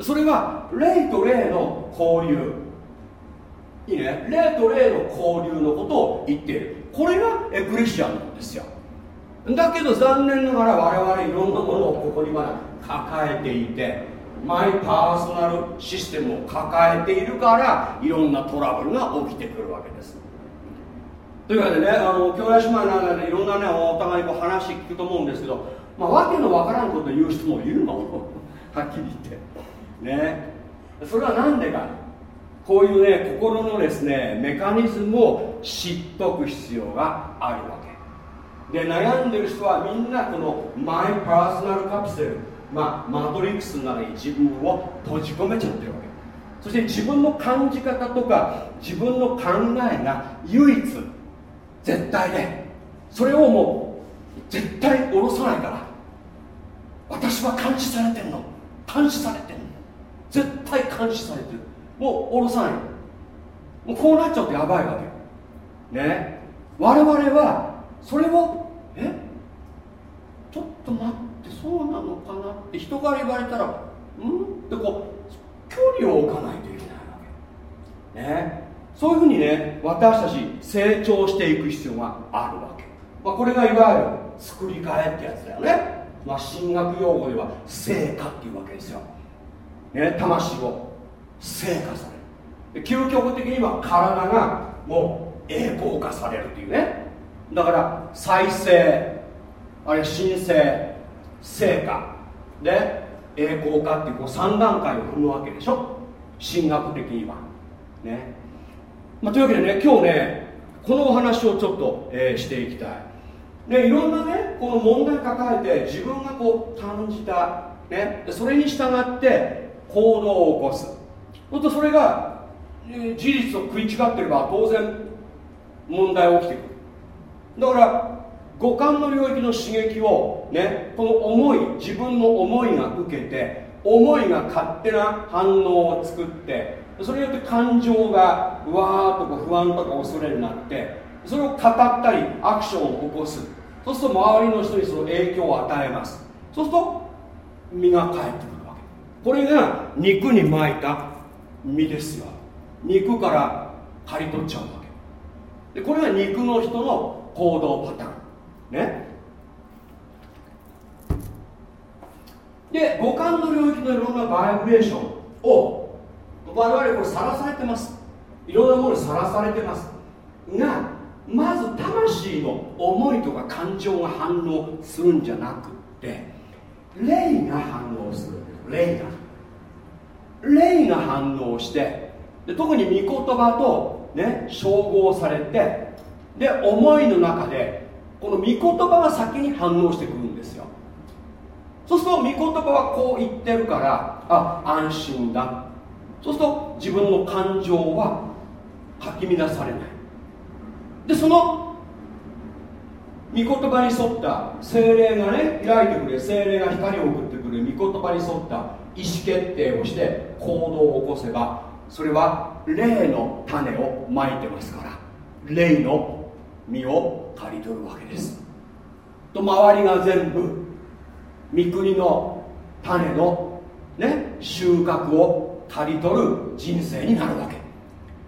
それは霊と霊の交流。いいね。霊と霊の交流のことを言っている。これがエクレシアなんですよ。だけど残念ながら我々いろんなものをここにまだ抱えていてマイパーソナルシステムを抱えているからいろんなトラブルが起きてくるわけです。というわけでねあの兄弟姉妹の間でいろんなねお互いこう話聞くと思うんですけど、まあ、わけのわからんこと言う人もいるの。はっきり言って。ね。それは何でか。こういうね心のですねメカニズムを知っとく必要があるわけ。で悩んでる人はみんなこのマイパーソナルカプセル、まあ、マトリックスの中に自分を閉じ込めちゃってるわけ。そして自分の感じ方とか自分の考えが唯一絶対でそれをもう絶対下ろさないから。私は監視されてんの。監視されてんの。絶対監視されてる。もう下ろさない。もうこうなっちゃうとやばいわけ。ね。我々はそれをえ？ちょっと待ってそうなのかなって人から言われたらん？ってこう距離を置かないといけないわけ。ね。そういうふうにね私たち成長していく必要があるわけ、まあ、これがいわゆる作り変えってやつだよね、まあ、神学用語では成果っていうわけですよ、ね、魂を。成果される。究極的には体がもう栄光化されるっていうね。だから再生あるいは神聖成果で栄光化っていうこう3段階を踏むわけでしょ。神学的には。ね。まあ、というわけでね今日ねこのお話をちょっと、えー、していきたい。でいろんなねこの問題抱えて自分がこう感じた、ね、それに従って行動を起こす。そうとそれが、事実と食い違ってれば当然問題起きてくる。だから五感の領域の刺激をねこの思い自分の思いが受けて思いが勝手な反応を作ってそれによって感情がうわーっとこう不安とか恐れになってそれを語ったりアクションを起こす。そうすると周りの人にその影響を与えます。そうすると身が返ってくるわけ。これが肉に巻いた身ですよ。肉から刈り取っちゃうわけ。でこれが肉の人の行動パターン。ね。で五感の領域のいろんなバイブレーションを我々これさらされてます。いろんなものにさらされてます。がまず魂の思いとか感情が反応するんじゃなくて霊が反応する。霊が。霊が反応してで特に御言葉とね照合されてで思いの中でこの御言葉が先に反応してくるんですよ。そうすると御言葉はこう言ってるからあ安心だ。そうすると自分の感情はかき乱されない。でその御言葉に沿った精霊がね開いてくれ精霊が光を送ってくる御言葉に沿った意思決定をして行動を起こせばそれは霊の種をまいてますから霊の実を刈り取るわけです。と周りが全部御国の種のね収穫を刈り取る人生になるわけ。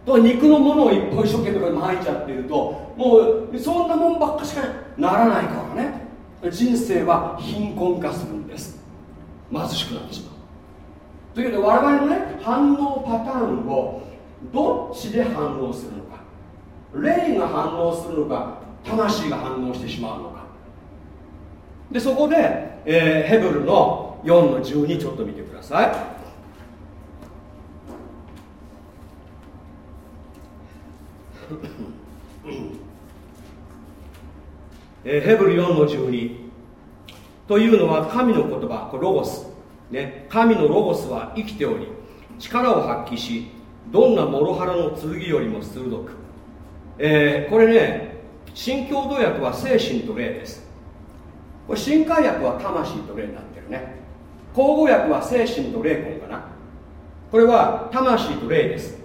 と肉のものを一歩一生懸命巻いちゃってるともうそんなもんばっかしかならないからね。人生は貧困化するんです。貧しくなってしまう。というわけで我々のね反応パターンをどっちで反応するのか。霊が反応するのか魂が反応してしまうのか。でそこで、えー、ヘブルの4の12ちょっと見てください。えー、ヘブル4の12というのは神の言葉これロゴス、ね、神のロゴスは生きており力を発揮しどんな諸刃の剣よりも鋭く、えー、これね新共同訳は精神と霊です。これ新海訳は魂と霊になってるね。口語訳は精神と霊魂かな。これは魂と霊です。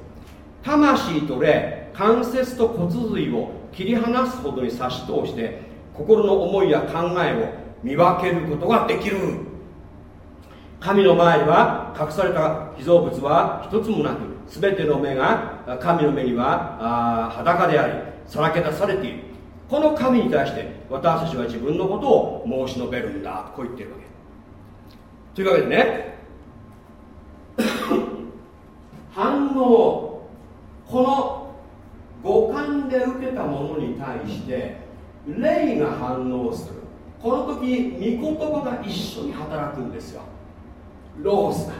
魂と霊関節と骨髄を切り離すほどに差し通して心の思いや考えを見分けることができる。神の前には隠された被造物は一つもなく全ての目が神の目には裸でありさらけ出されている。この神に対して私たちは自分のことを申し述べるんだこう言ってるわけ。というわけでね 反応この五感で受けたものに対して霊が反応する。この時御言葉が一緒に働くんですよ。ロースが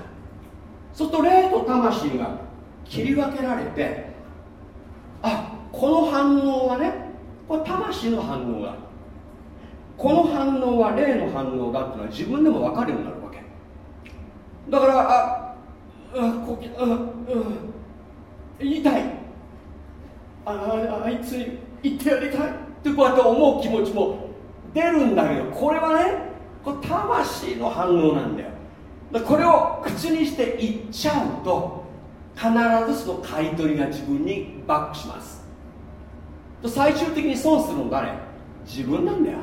そうすると霊と魂が切り分けられてあこの反応はねこれ魂の反応だ。この反応は霊の反応だっていうのは自分でも分かるようになるわけ。だからああこきああ言い。たいあああいつに言ってやりたい。ってこうやって思う気持ちも出るんだけどこれはねこれ魂の反応なんだよ。これを口にして言っちゃうと必ずその買い取りが自分にバックします。最終的に損するの誰？自分なんだよ。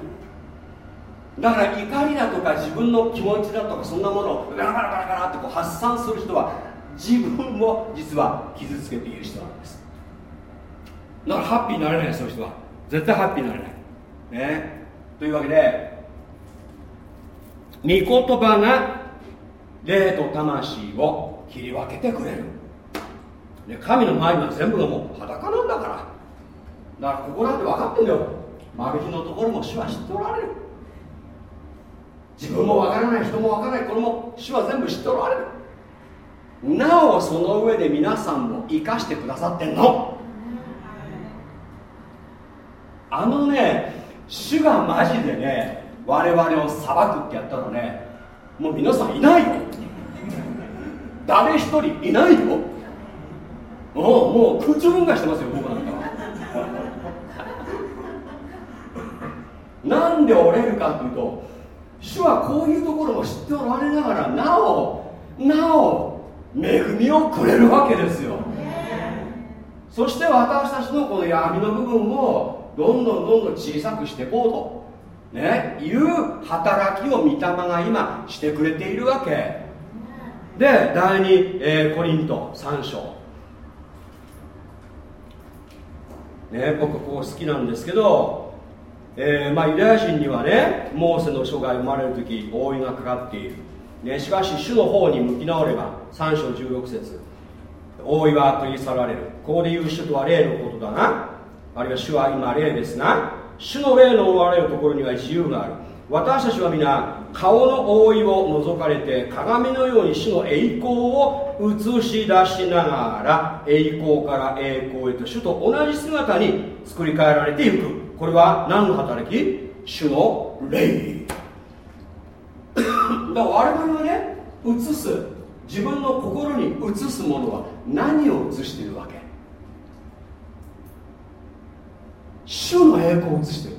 だから怒りだとか自分の気持ちだとかそんなものをガラガラガラガラってこう発散する人は自分も実は傷つけている人なんです。だからハッピーになれないそういう人は。絶対ハッピーになれない。ね。というわけで御言葉が霊と魂を切り分けてくれる、ね、神の前には全部がもう裸なんだから。だからここなんて分かってんだよ。マル秘のところも主は知っておられる。自分も分からない人も分からないこれも主は全部知っておられる。なおその上で皆さんも生かしてくださってんの。あのね主がマジでね我々を裁くってやったらねもう皆さんいないよ誰一人いないよ。もうもう空中分解してますよ僕なんか。なんで折れるかっていうと主はこういうところを知っておられながらなおなお恵みをくれるわけですよ。そして私たちのこの闇の部分をどんどんどんどん小さくしていこうとねいう働きを御霊が今してくれているわけ。で第2、えー、コリント3章。ね僕ここ好きなんですけど、えー、まあ、ユダヤ人にはねモーセの書が生まれる時覆いがかかっている、ね、しかし主の方に向き直れば3章16節。覆いは取り去られる。ここで言う主とは霊のことだな。あるいは主は今霊ですが主の霊の覆われるところには自由がある。私たちは皆顔の覆いを覗かれて鏡のように主の栄光を映し出しながら栄光から栄光へと主と同じ姿に作り変えられていく。これは何の働き？主の霊。だから我々はね映す自分の心に映すものは何を映しているわけ？主の栄光を映している。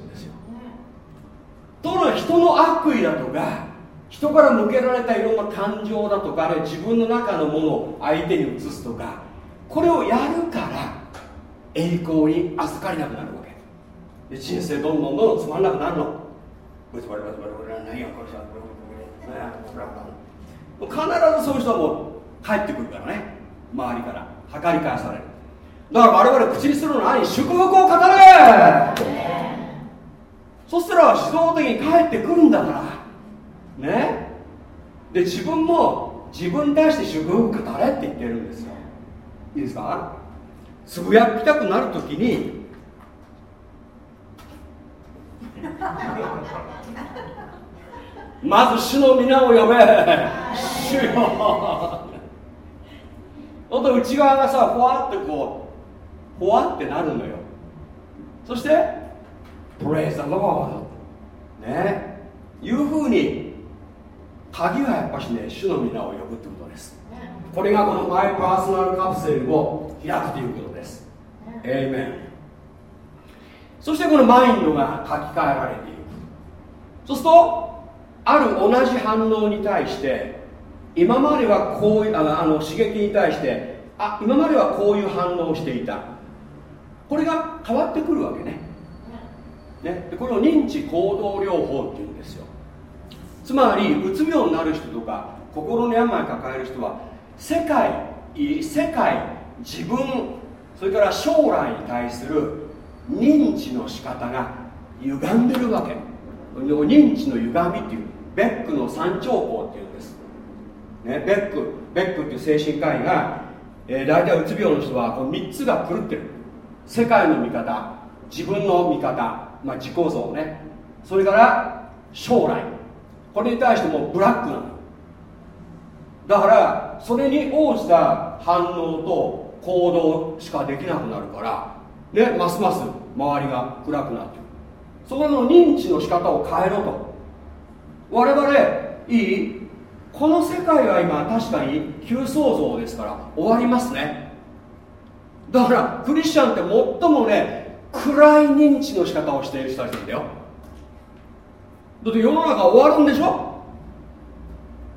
ところが人の悪意だとか人から向けられたいろんな感情だとかあるいは自分の中のものを相手に移すとかこれをやるから栄光に預かりなくなるわけ。で人生どんどんどんどんつまんなくなるの。必ずそういう人はもう帰ってくるからね周りから計り返されるだから我々口にするのは何祝福を語れそしたら自動的に帰ってくるんだから。ね？で自分も自分に対して祝福語れって言ってるんですよ。いいですか？つぶやきたくなるときに まず主の皆を呼べ。主よ。ほんと内側がさふわってこうふわってなるのよ。そしてプレイザーロードね。いうふうに鍵はやっぱしね主の皆を呼ぶってことです。これがこのマイパーソナルカプセルを開くということです。エイメンそしてこのマインドが書き換えられている。そうするとある同じ反応に対して今まではこういうあの刺激に対してあ今まではこういう反応をしていた。これが変わってくるわけねね。でこれを認知行動療法っていうんですよ。つまりうつ病になる人とか心の病抱える人は世界世界自分それから将来に対する認知の仕方が歪んでるわけ。認知の歪みっていうベックの三兆法っていうんです、ね、ベック。ベックっていう精神科医が、えー、大体うつ病の人はこの3つが狂ってる。世界の見方自分の見方、まあ、自己像ね。それから将来。これに対してもブラックなの。だからそれに応じた反応と行動しかできなくなるからねますます周りが暗くなってるそこの認知の仕方を変えろと。我々いい？この世界は今確かに急創造ですから終わりますね。だからクリスチャンって最もね暗い認知の仕方をしている人たちなんだよ。だって世の中終わるんでしょ？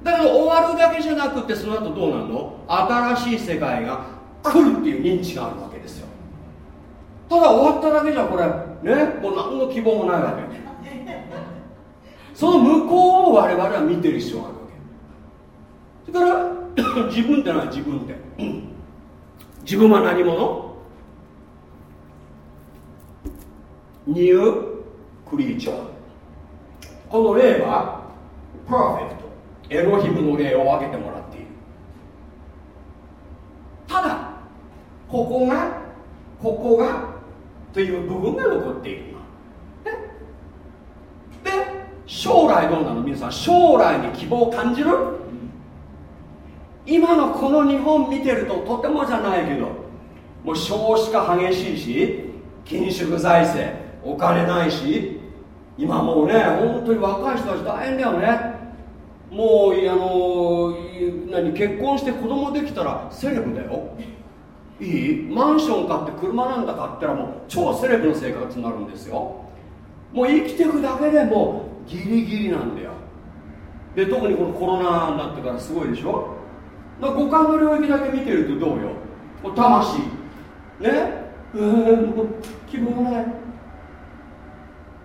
だけど終わるだけじゃなくてその後どうなるの？新しい世界が来るっていう認知があるわけですよ。ただ終わっただけじゃこれね？もう何の希望もないわけ。その向こうを我々は見てる必要があるわけ。それから 自分ってのは自分で、自分は何者？ニュークリーチャーこの例はパーフェクトエロヒムの例を挙げてもらっている。ただここがここがという部分が残っている。で将来どうなの皆さん将来に希望を感じる？今のこの日本見てるととてもじゃないけどもう少子化激しいし緊縮財政。お金ないし今もうね本当に若い人たち大変だよね。もうあの何結婚して子供できたらセレブだよ。いい？マンション買って車なんだ買ったらもう超セレブの生活になるんですよ。もう生きていくだけでもギリギリなんだよ。で特にこのコロナになってからすごいでしょ。だから五感の領域だけ見てるとどうよ。魂。ね？うんもう希望ない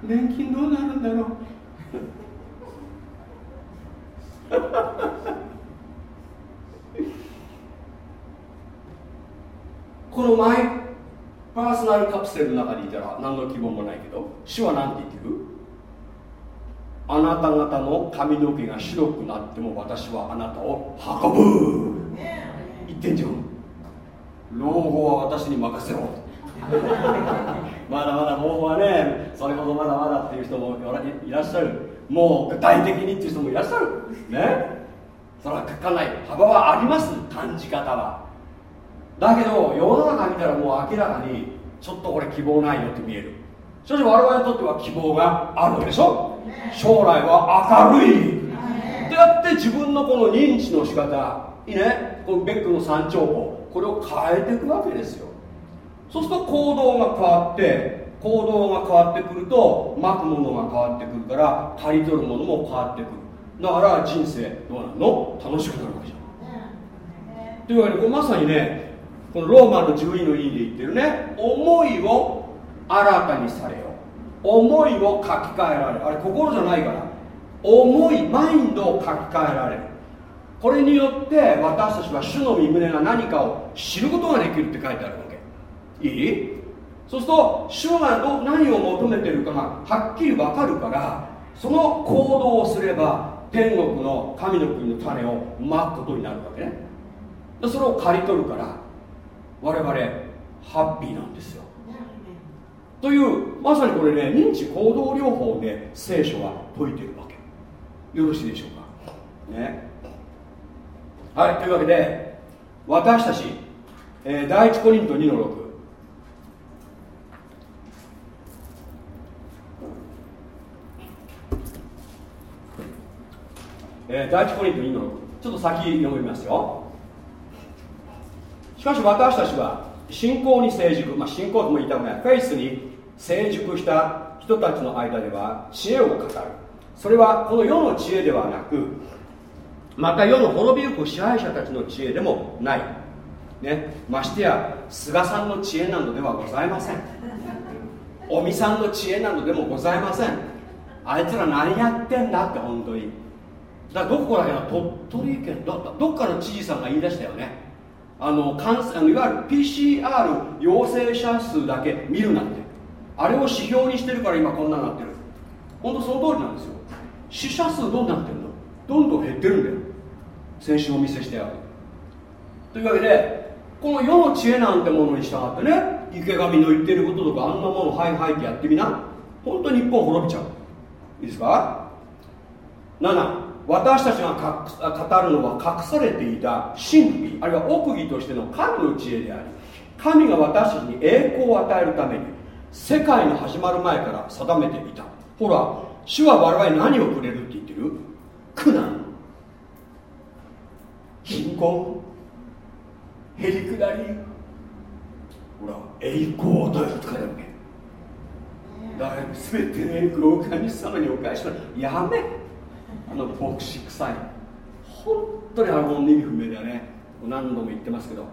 年金どうなるんだろう？このマイパーソナルカプセルの中にいたら何の希望もないけど主は何て言ってる？あなた方の髪の毛が白くなっても私はあなたを運ぶ。言ってんじゃん。老後は私に任せろ まだまだ老後はねそれほどまだまだっていう人もいらっしゃる。もう具体的にっていう人もいらっしゃる。ね。それは書かない。幅はあります。感じ方は。だけど世の中見たらもう明らかにちょっとこれ希望ないよって見える。しかし我々にとっては希望があるでしょ。将来は明るい。ってやって自分のこの認知の仕方。いいね。このベックの三兆法。これを変えていくわけですよ。そうすると行動が変わって行動が変わってくると巻くものが変わってくるから刈り取るものも変わってくる。だから人生どうなの？楽しくなるわけじゃん。というわけでまさにねこのローマの12の意味で言ってるね思いを新たにされよ思いを書き換えられる。あれ心じゃないから。思いマインドを書き換えられる。これによって私たちは主の身胸が何かを知ることができるって書いてあるいい？そうすると主が何を求めてるかがはっきり分かるからその行動をすれば天国の神の国の種をまくことになるわけね。それを刈り取るから我々ハッピーなんですよ。というまさにこれね認知行動療法で聖書は説いてるわけ。よろしいでしょうか？ね。はいというわけで私たち、えー、第一コリント2の6えー、第一コリント2のちょっと先読みますよ。しかし私たちは信仰に成熟、まあ、信仰とも言いたくない。フェイスに成熟した人たちの間では知恵を語る。それはこの世の知恵ではなくまた世の滅びゆく支配者たちの知恵でもない、ね、ましてや菅さんの知恵などではございません。尾身さんの知恵などでもございません。あいつら何やってんだって本当に。だからどこら辺は鳥取県どどっかの知事さんが言い出したよね。あの感あのいわゆる PCR 陽性者数だけ見るなんて。あれを指標にしてるから今こんなになってる。本当その通りなんですよ。死者数どうなってるの？どんどん減ってるんだよ。先週お見せしてあるというわけでこの世の知恵なんてものに従ってね池上の言ってることとかあんなものはいはいってやってみな。本当に日本滅びちゃう。いいですか？7私たちが語るのは隠されていた神秘あるいは奥義としての神の知恵であり神が私たちに栄光を与えるために世界の始まる前から定めていた。ほら主は我々何をくれるって言ってる？苦難。貧困。へりくだり。ほら栄光というと書いてあるわけ。だから全ての栄光を神様にお返ししたやめあの牧師臭い本当にあの意味不明だよね。何度も言ってますけど。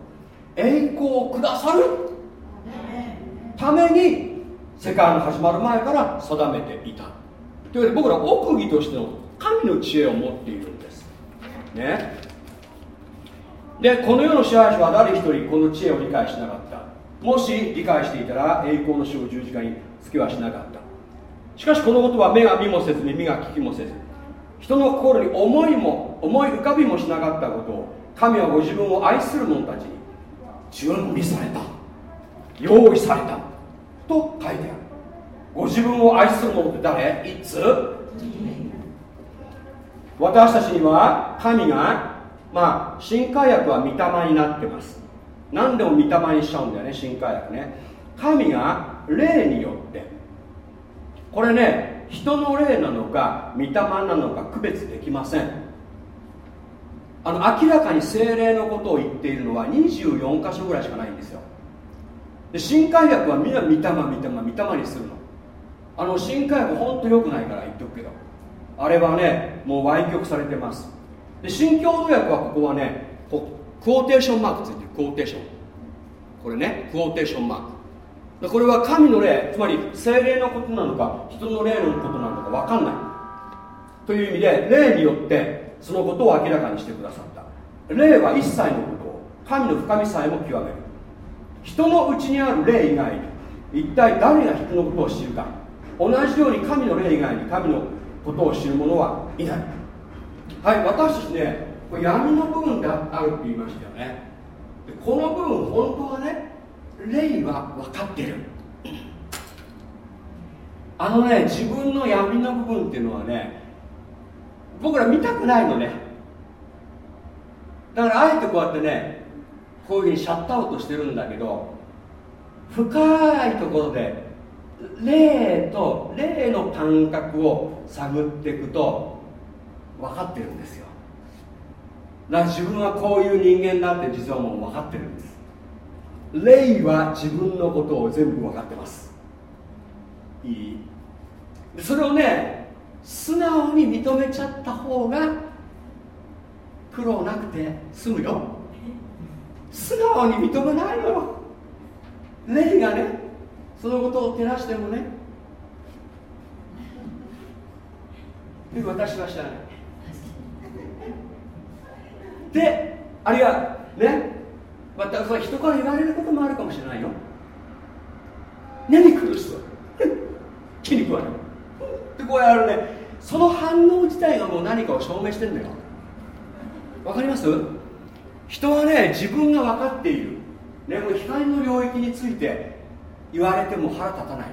栄光をくださる。ために世界の始まる前から定めていた。というわけで僕ら奥義としての神の知恵を持っているんです。ね。でこの世の支配者は誰一人この知恵を理解しなかった。もし理解していたら栄光の死を十字架につけはしなかった。しかしこのことは目が見もせず耳が聞きもせず。人の心に思いも思い浮かびもしなかったことを神はご自分を愛する者たちに準備された用意されたと書いてある。ご自分を愛する者って誰？いつ？私たちには神がまあ新海薬は御霊になってます。何でも御霊にしちゃうんだよね新海薬ね。神が霊によって。これね人の霊なのか御霊なのか区別できません。あの明らかに精霊のことを言っているのは24箇所ぐらいしかないんですよ。で新海薬はみんな御霊御霊御霊にするの。あの新海薬ほんとよくないから言っておくけど。あれはねもう歪曲されてます。で新共同訳はここはねこクォーテーションマークついてる。クォーテーション。これねクォーテーションマーク。これは神の霊つまり精霊のことなのか人の霊のことなのか分かんない。という意味で霊によってそのことを明らかにしてくださった。霊は一切のことを神の深みさえも極める。人のうちにある霊以外に一体誰が人のことを知るか。同じように神の霊以外に神のことを知る者はいない。はい私たちねこれ闇の部分であるって言いましたよね。でこの部分本当はね霊は分かってる。あのね自分の闇の部分っていうのはね僕ら見たくないのね。だからあえてこうやってねこういうふうにシャットアウトしてるんだけど深いところで霊と霊の感覚を探っていくと分かってるんですよ。だから自分はこういう人間だって実はもう分かってるんです。霊は自分のことを全部分かってます。いい。それをね素直に認めちゃった方が苦労なくて済むよ。素直に認めないのよ。霊がねそのことを照らしてもね私は知らないであるいはねまたそれ人から言われることもあるかもしれないよ。何苦しそう気に食わないでこうやるね。その反応自体がもう何かを証明してるんだよ。わかります？人はね自分が分かっている、ね、この光の領域について言われても腹立たない。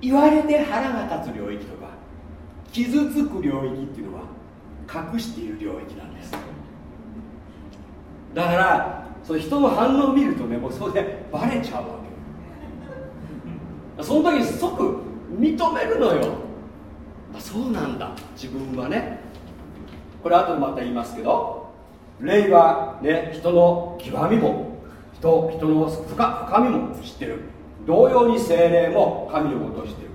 言われて腹が立つ領域とか傷つく領域っていうのは隠している領域なんです。だからその人の反応を見るとねもうそれでバレちゃうわけ。その時即認めるのよ。あそうなんだ。自分はね。これ後でまた言いますけど霊はね人の極みも人人の深深みも知ってる。同様に精霊も神のことを知ってる。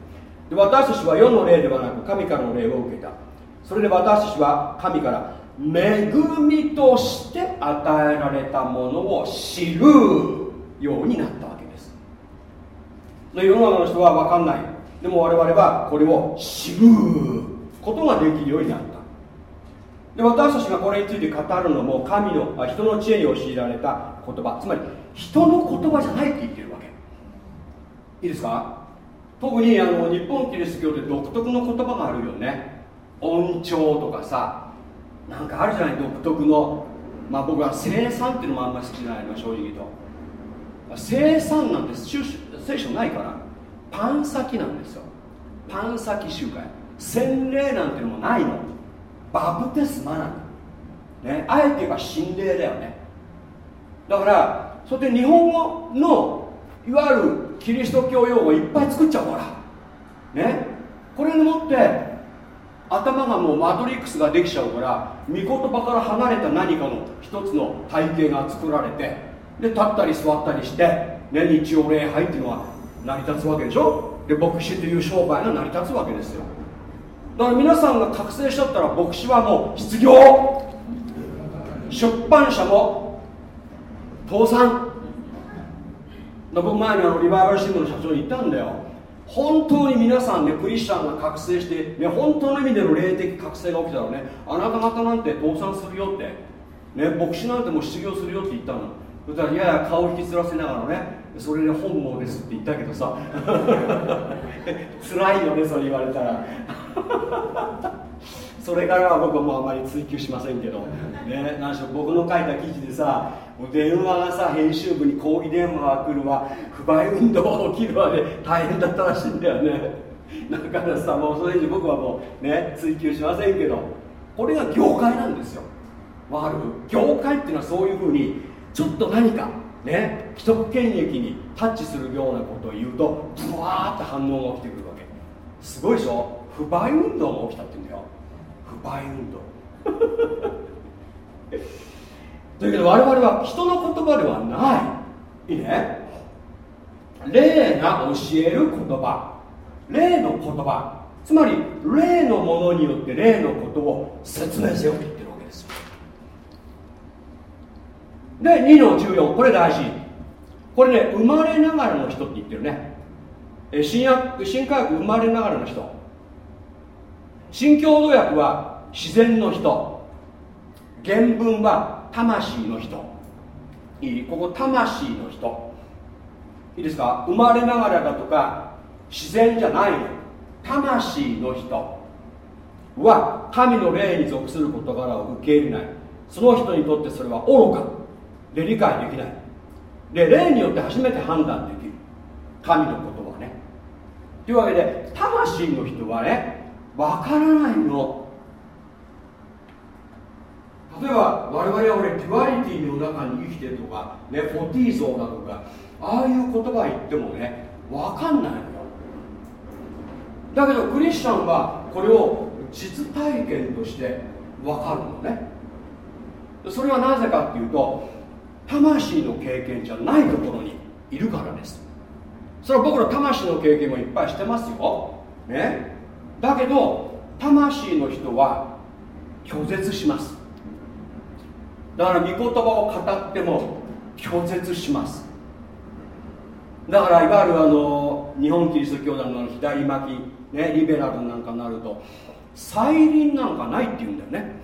で私たちは世の霊ではなく神からの霊を受けた。それで私たちは神から恵みとして与えられたものを知るようになったわけです。で世の中の人は分かんない。でも我々はこれを知ることができるようになった。で私たちがこれについて語るのも神の人の知恵に教えられた言葉。つまり人の言葉じゃないって言ってるわけ。いいですか？特にあの日本キリスト教って独特の言葉があるよね。音調とかさなんかあるじゃない独特の。まあ僕は生産っていうのもあんまり好きじゃないの正直言うと。生産なんて聖書ないから。パン先なんですよ。パン先集会。洗礼なんていうのもないの。バプテスマなんだ、ね、あえて言えば心霊だよね。だからそれで日本語のいわゆるキリスト教用語いっぱい作っちゃうから。ねこれにもって頭がもうマトリックスができちゃうから御言葉から離れた何かの一つの体系が作られてで立ったり座ったりして、ね、日曜礼拝っていうのは成り立つわけでしょ？で牧師という商売が成り立つわけですよ。だから皆さんが覚醒しちゃったら牧師はもう失業。出版社も倒産。僕前にあのリバイバル新聞の社長に言ったんだよ。本当に皆さんねクリスチャンが覚醒して、ね、本当の意味での霊的覚醒が起きたらねあなた方なんて倒産するよって、ね、牧師なんてもう失業するよって言ったの。そしたらやや顔引きずらせながらねそれで本望ですって言ったけどさ。辛いよねそれ言われたら。それからは僕はもうあまり追求しませんけどね何しろ僕の書いた記事でさ電話がさ編集部に抗議電話が来るわ不買運動が起きるわで大変だったらしいんだよね。だからさもうそれ以上僕はもうね追求しませんけどこれが業界なんですよ。わかる業界っていうのはそういうふうにちょっと何かね既得権益にタッチするようなことを言うとブワーって反応が起きてくるわけ。すごいでしょ？不買運動が起きたって言うんだよ。不買運動というけど我々は人の言葉ではない。いいね。霊が教える言葉。霊の言葉。つまり霊のものによって霊のことを説明せよと言ってるわけですで2の14これ大事。これね生まれながらの人って言ってるね。新約新科学生まれながらの人。新共同訳は自然の人。原文は魂の人。いい。ここ魂の人。いいですか？生まれながらだとか自然じゃないの。魂の人。は神の霊に属する事柄を受け入れない。その人にとってそれは愚か。で理解できない。で霊によって初めて判断できる。神のことはね。というわけで魂の人はねわからないの。例えば我々は俺 duality の中に生きてるとかねφωτίζω だとかああいう言葉言ってもねわかんないのよ。だけどクリスチャンはこれを実体験としてわかるのね。それはなぜかっていうと魂の経験じゃないところにいるからです。それは僕ら魂の経験もいっぱいしてますよ、ね、だけど魂の人は拒絶します。だから御言葉を語っても拒絶します。だからいわゆるあの日本キリスト教団の左巻き、ね、リベラルなんかになると再臨なんかないって言うんだよね。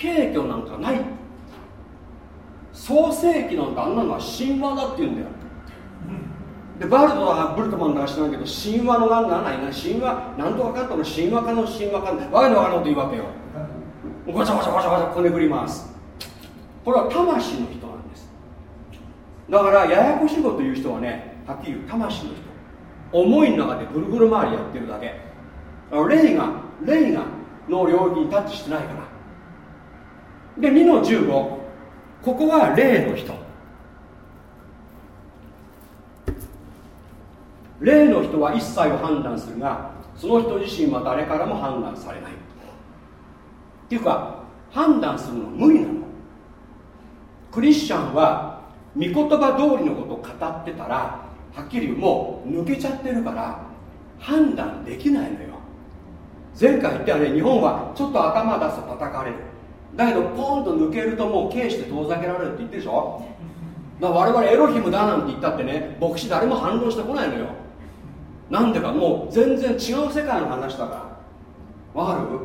軽挙なんかない。創世記なんかあんなのは神話だって言うんだよ。でバルトはブルトマンだか知らんけど神話のなんなんないな神話なんとかかったの神話かの神話かわけのわからんこと言うわけよ。ごちゃごちゃごちゃごちゃこねくります。これは魂の人なんです。だからややこしいこと言う人はねはっきり言う魂の人。思いの中でぐるぐる回りやってるだけ。霊が霊がの領域にタッチしてないから。で2の15ここは霊の人。霊の人は一切を判断するがその人自身は誰からも判断されない。っていうか判断するの無理なの。クリスチャンは御言葉通りのことを語ってたらはっきりもう抜けちゃってるから判断できないのよ。前回言ったよね日本はちょっと頭出すと叩かれる。だけどポンと抜けるともう刑して遠ざけられるって言ってるでしょ。だ我々エロヒムだなんて言ったってね牧師誰も反論してこないのよ。なんでかもう全然違う世界の話だから。わかる？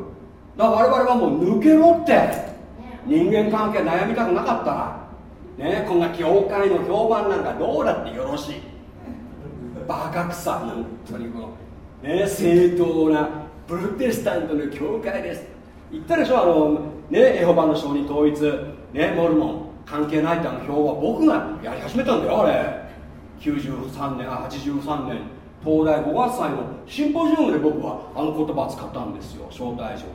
だから我々はもう抜けろって。人間関係悩みたくなかったら。ねこんな教会の評判なんかどうだってよろしい。バカくさ本当にこの、ね、正当なプロテスタントの教会です。言ったでしょあのねエホバの証人統一。ねモルモン関係ないってあの表は僕がやり始めたんだよあれ。93年あ83年。東大5月祭のシンポジウムで僕はあの言葉使ったんですよ招待状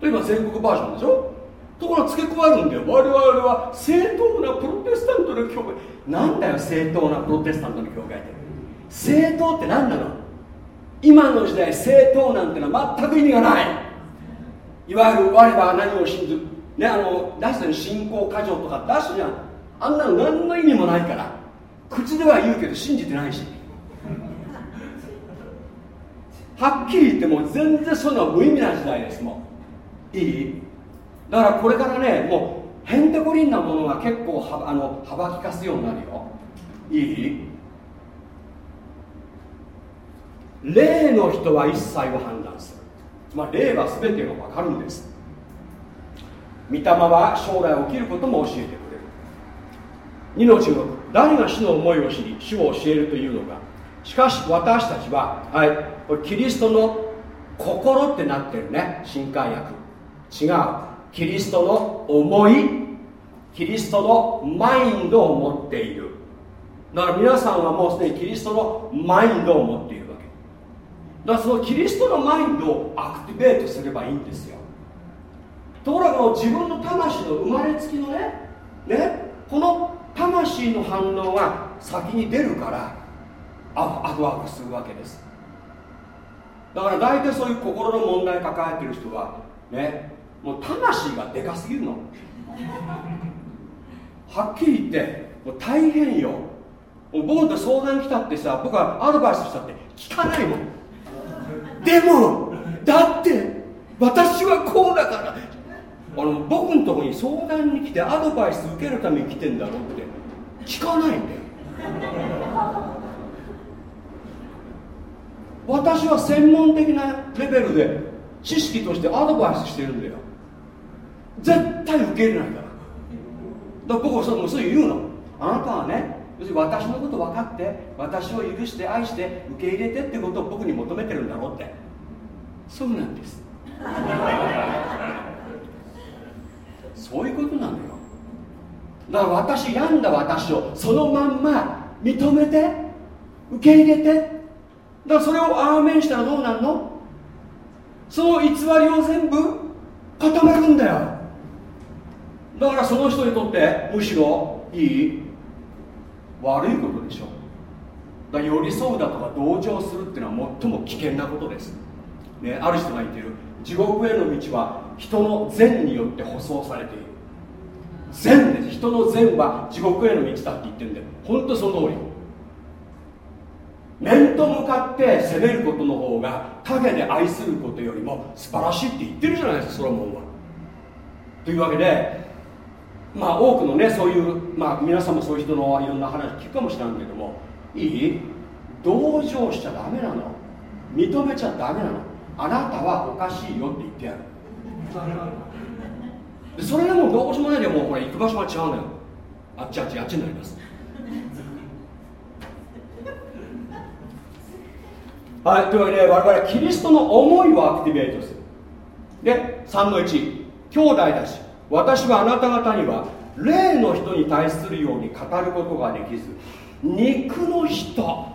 といえば全国バージョンでしょ？ところが付け加えるんだよ。我々は正当なプロテスタントの教会。なんだよ正当なプロテスタントの教会って。正当って何なの？今の時代正当なんてのは全く意味がない。いわゆる我は何を信ずねあの出してる信仰過剰とか出すじゃん。あんなの何の意味もないから。口では言うけど信じてないし。はっきり言っても全然そういうのは無意味な時代ですもんいい？だからこれからねもうへんてこりんなものが結構はあの幅利かすようになるよ。いい？霊の人は一切を判断する。つまり霊は全てが分かるんです。御霊は将来起きることも教えてくれる。2の16誰が死の思いを知り主を教えるというのか。しかし私たちは、はい、これキリストの心ってなってるね。新海訳違う。キリストの思いキリストのマインドを持っている。だから皆さんはもうすでにキリストのマインドを持っているわけ。だからそのキリストのマインドをアクティベートすればいいんですよ。ところが自分の魂の生まれつきのねねこの魂の反応が先に出るからアフアフするわけです。だから大体そういう心の問題抱えてる人はねもう魂がでかすぎるの。はっきり言ってもう大変よ。もう僕と相談来たってさ僕はアドバイスしたって聞かないもん。でもだって私はこうだから。あの僕のとこに相談に来てアドバイス受けるために来てんだろうって聞かないんだよ。私は専門的なレベルで知識としてアドバイスしてるんだよ。絶対受け入れないから。だから僕はそうそう言うの。あなたはね私のこと分かって私を許して愛して受け入れてってことを僕に求めてるんだろうって。そうなんです。そういうことなのよ。だから私病んだ私をそのまんま認めて受け入れて。だからそれをアーメンしたらどうなるの？その偽りを全部固めるんだよ。だからその人にとってむしろいい悪いことでしょ。だ寄り添うだとか同情するっていうのは最も危険なことです、ね、ある人が言ってる。地獄への道は人の善によって舗装されている。善です。人の善は地獄への道だって言ってるんで本当その通り。面と向かって責めることの方が陰で愛することよりも素晴らしいって言ってるじゃないですかソロモンは。というわけでまあ多くのねそういうまあ皆さんもそういう人のいろんな話聞くかもしれないけどもいい？同情しちゃダメなの。認めちゃダメなの。あなたはおかしいよって言ってやる。それでもどうしようもないでもうこれ行く場所が違うのよ。あっちあっちあっちになります。はいというわけで我々キリストの思いをアクティベートする。で3の1兄弟だし。私はあなた方には霊の人に対するように語ることができず肉の人。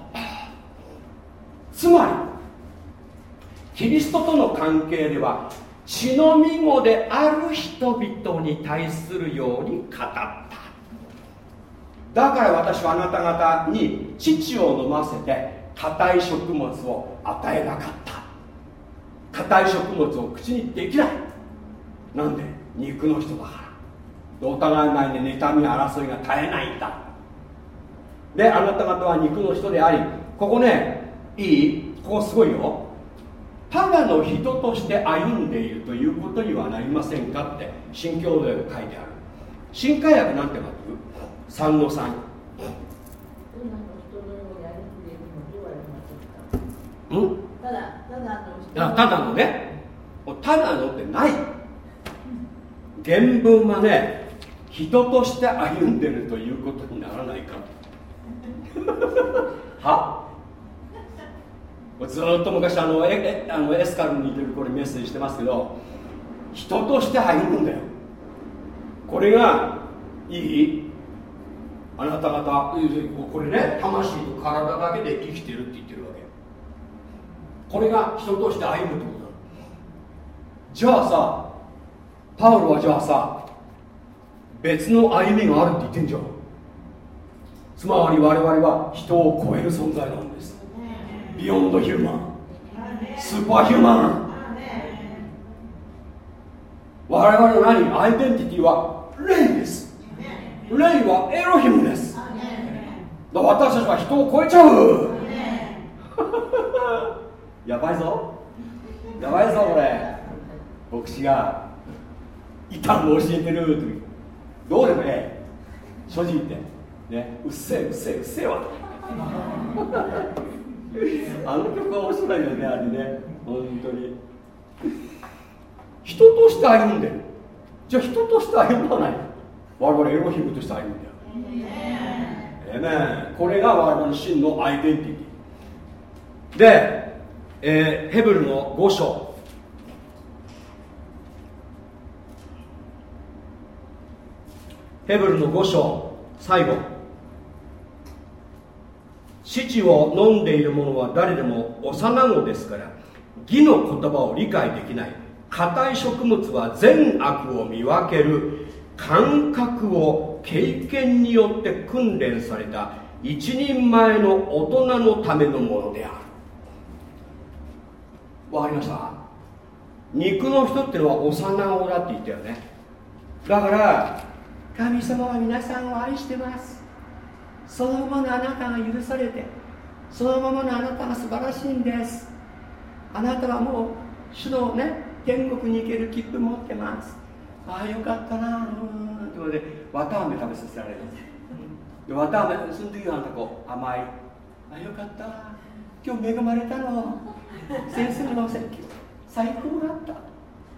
つまりキリストとの関係では血のみ子である人々に対するように語った。だから私はあなた方に乳を飲ませて硬い食物を与えなかった。硬い食物を口にできない。なんで？肉の人だからお互い前に妬み争いが絶えないんだ。であなた方は肉の人でありここねいい？ここすごいよ。ただの人として歩んでいるということにはなりませんかって新共同で書いてある。新海訳なんて書く3の3うんただただのね。ただのってない原文はね人として歩んでるということにならないか。は？ずっと昔あのえあのエスカルに似てるこれメッセージしてますけど人として歩むんだよ。これがいい？あなた方これね魂と体だけで生きてるって言ってるわけ。これが人として歩むってことだ。じゃあさパウロはじゃあさ別の歩みがあるって言ってんじゃん。つまり我々は人を超える存在なんです。ビヨンドヒューマンスーパーヒューマン我々の何？アイデンティティは霊です。霊はエロヒムです。私たちは人を超えちゃう。やばいぞ。やばいぞこれ。牧師が異端を教えてるというどうでもええ。正直言って。ね。うっせえうっせえうっせえわあの曲は面白いよねあれね。本当に。人として歩んでる。じゃあ人として歩まない。我々エロヒムとして歩んでる。えね。これが我々の真のアイデンティティ。で、えー、ヘブルの5章。ヘブルの5章最後父を飲んでいる者は誰でも幼子ですから義の言葉を理解できない。硬い食物は善悪を見分ける。感覚を経験によって訓練された。一人前の大人のためのものである。わかりました。肉の人ってのは幼子だって言ったよね。だから神様は皆さんを愛してます。そのままのあなたが許されてそのままのあなたが素晴らしいんです。あなたはもう主のね天国に行ける切符持ってます。ああよかったな。うん。ってことで綿あめ食べさせられるで綿あめその時はあんたこう甘い。ああよかった。今日恵まれたの。先生のお説教最高だった。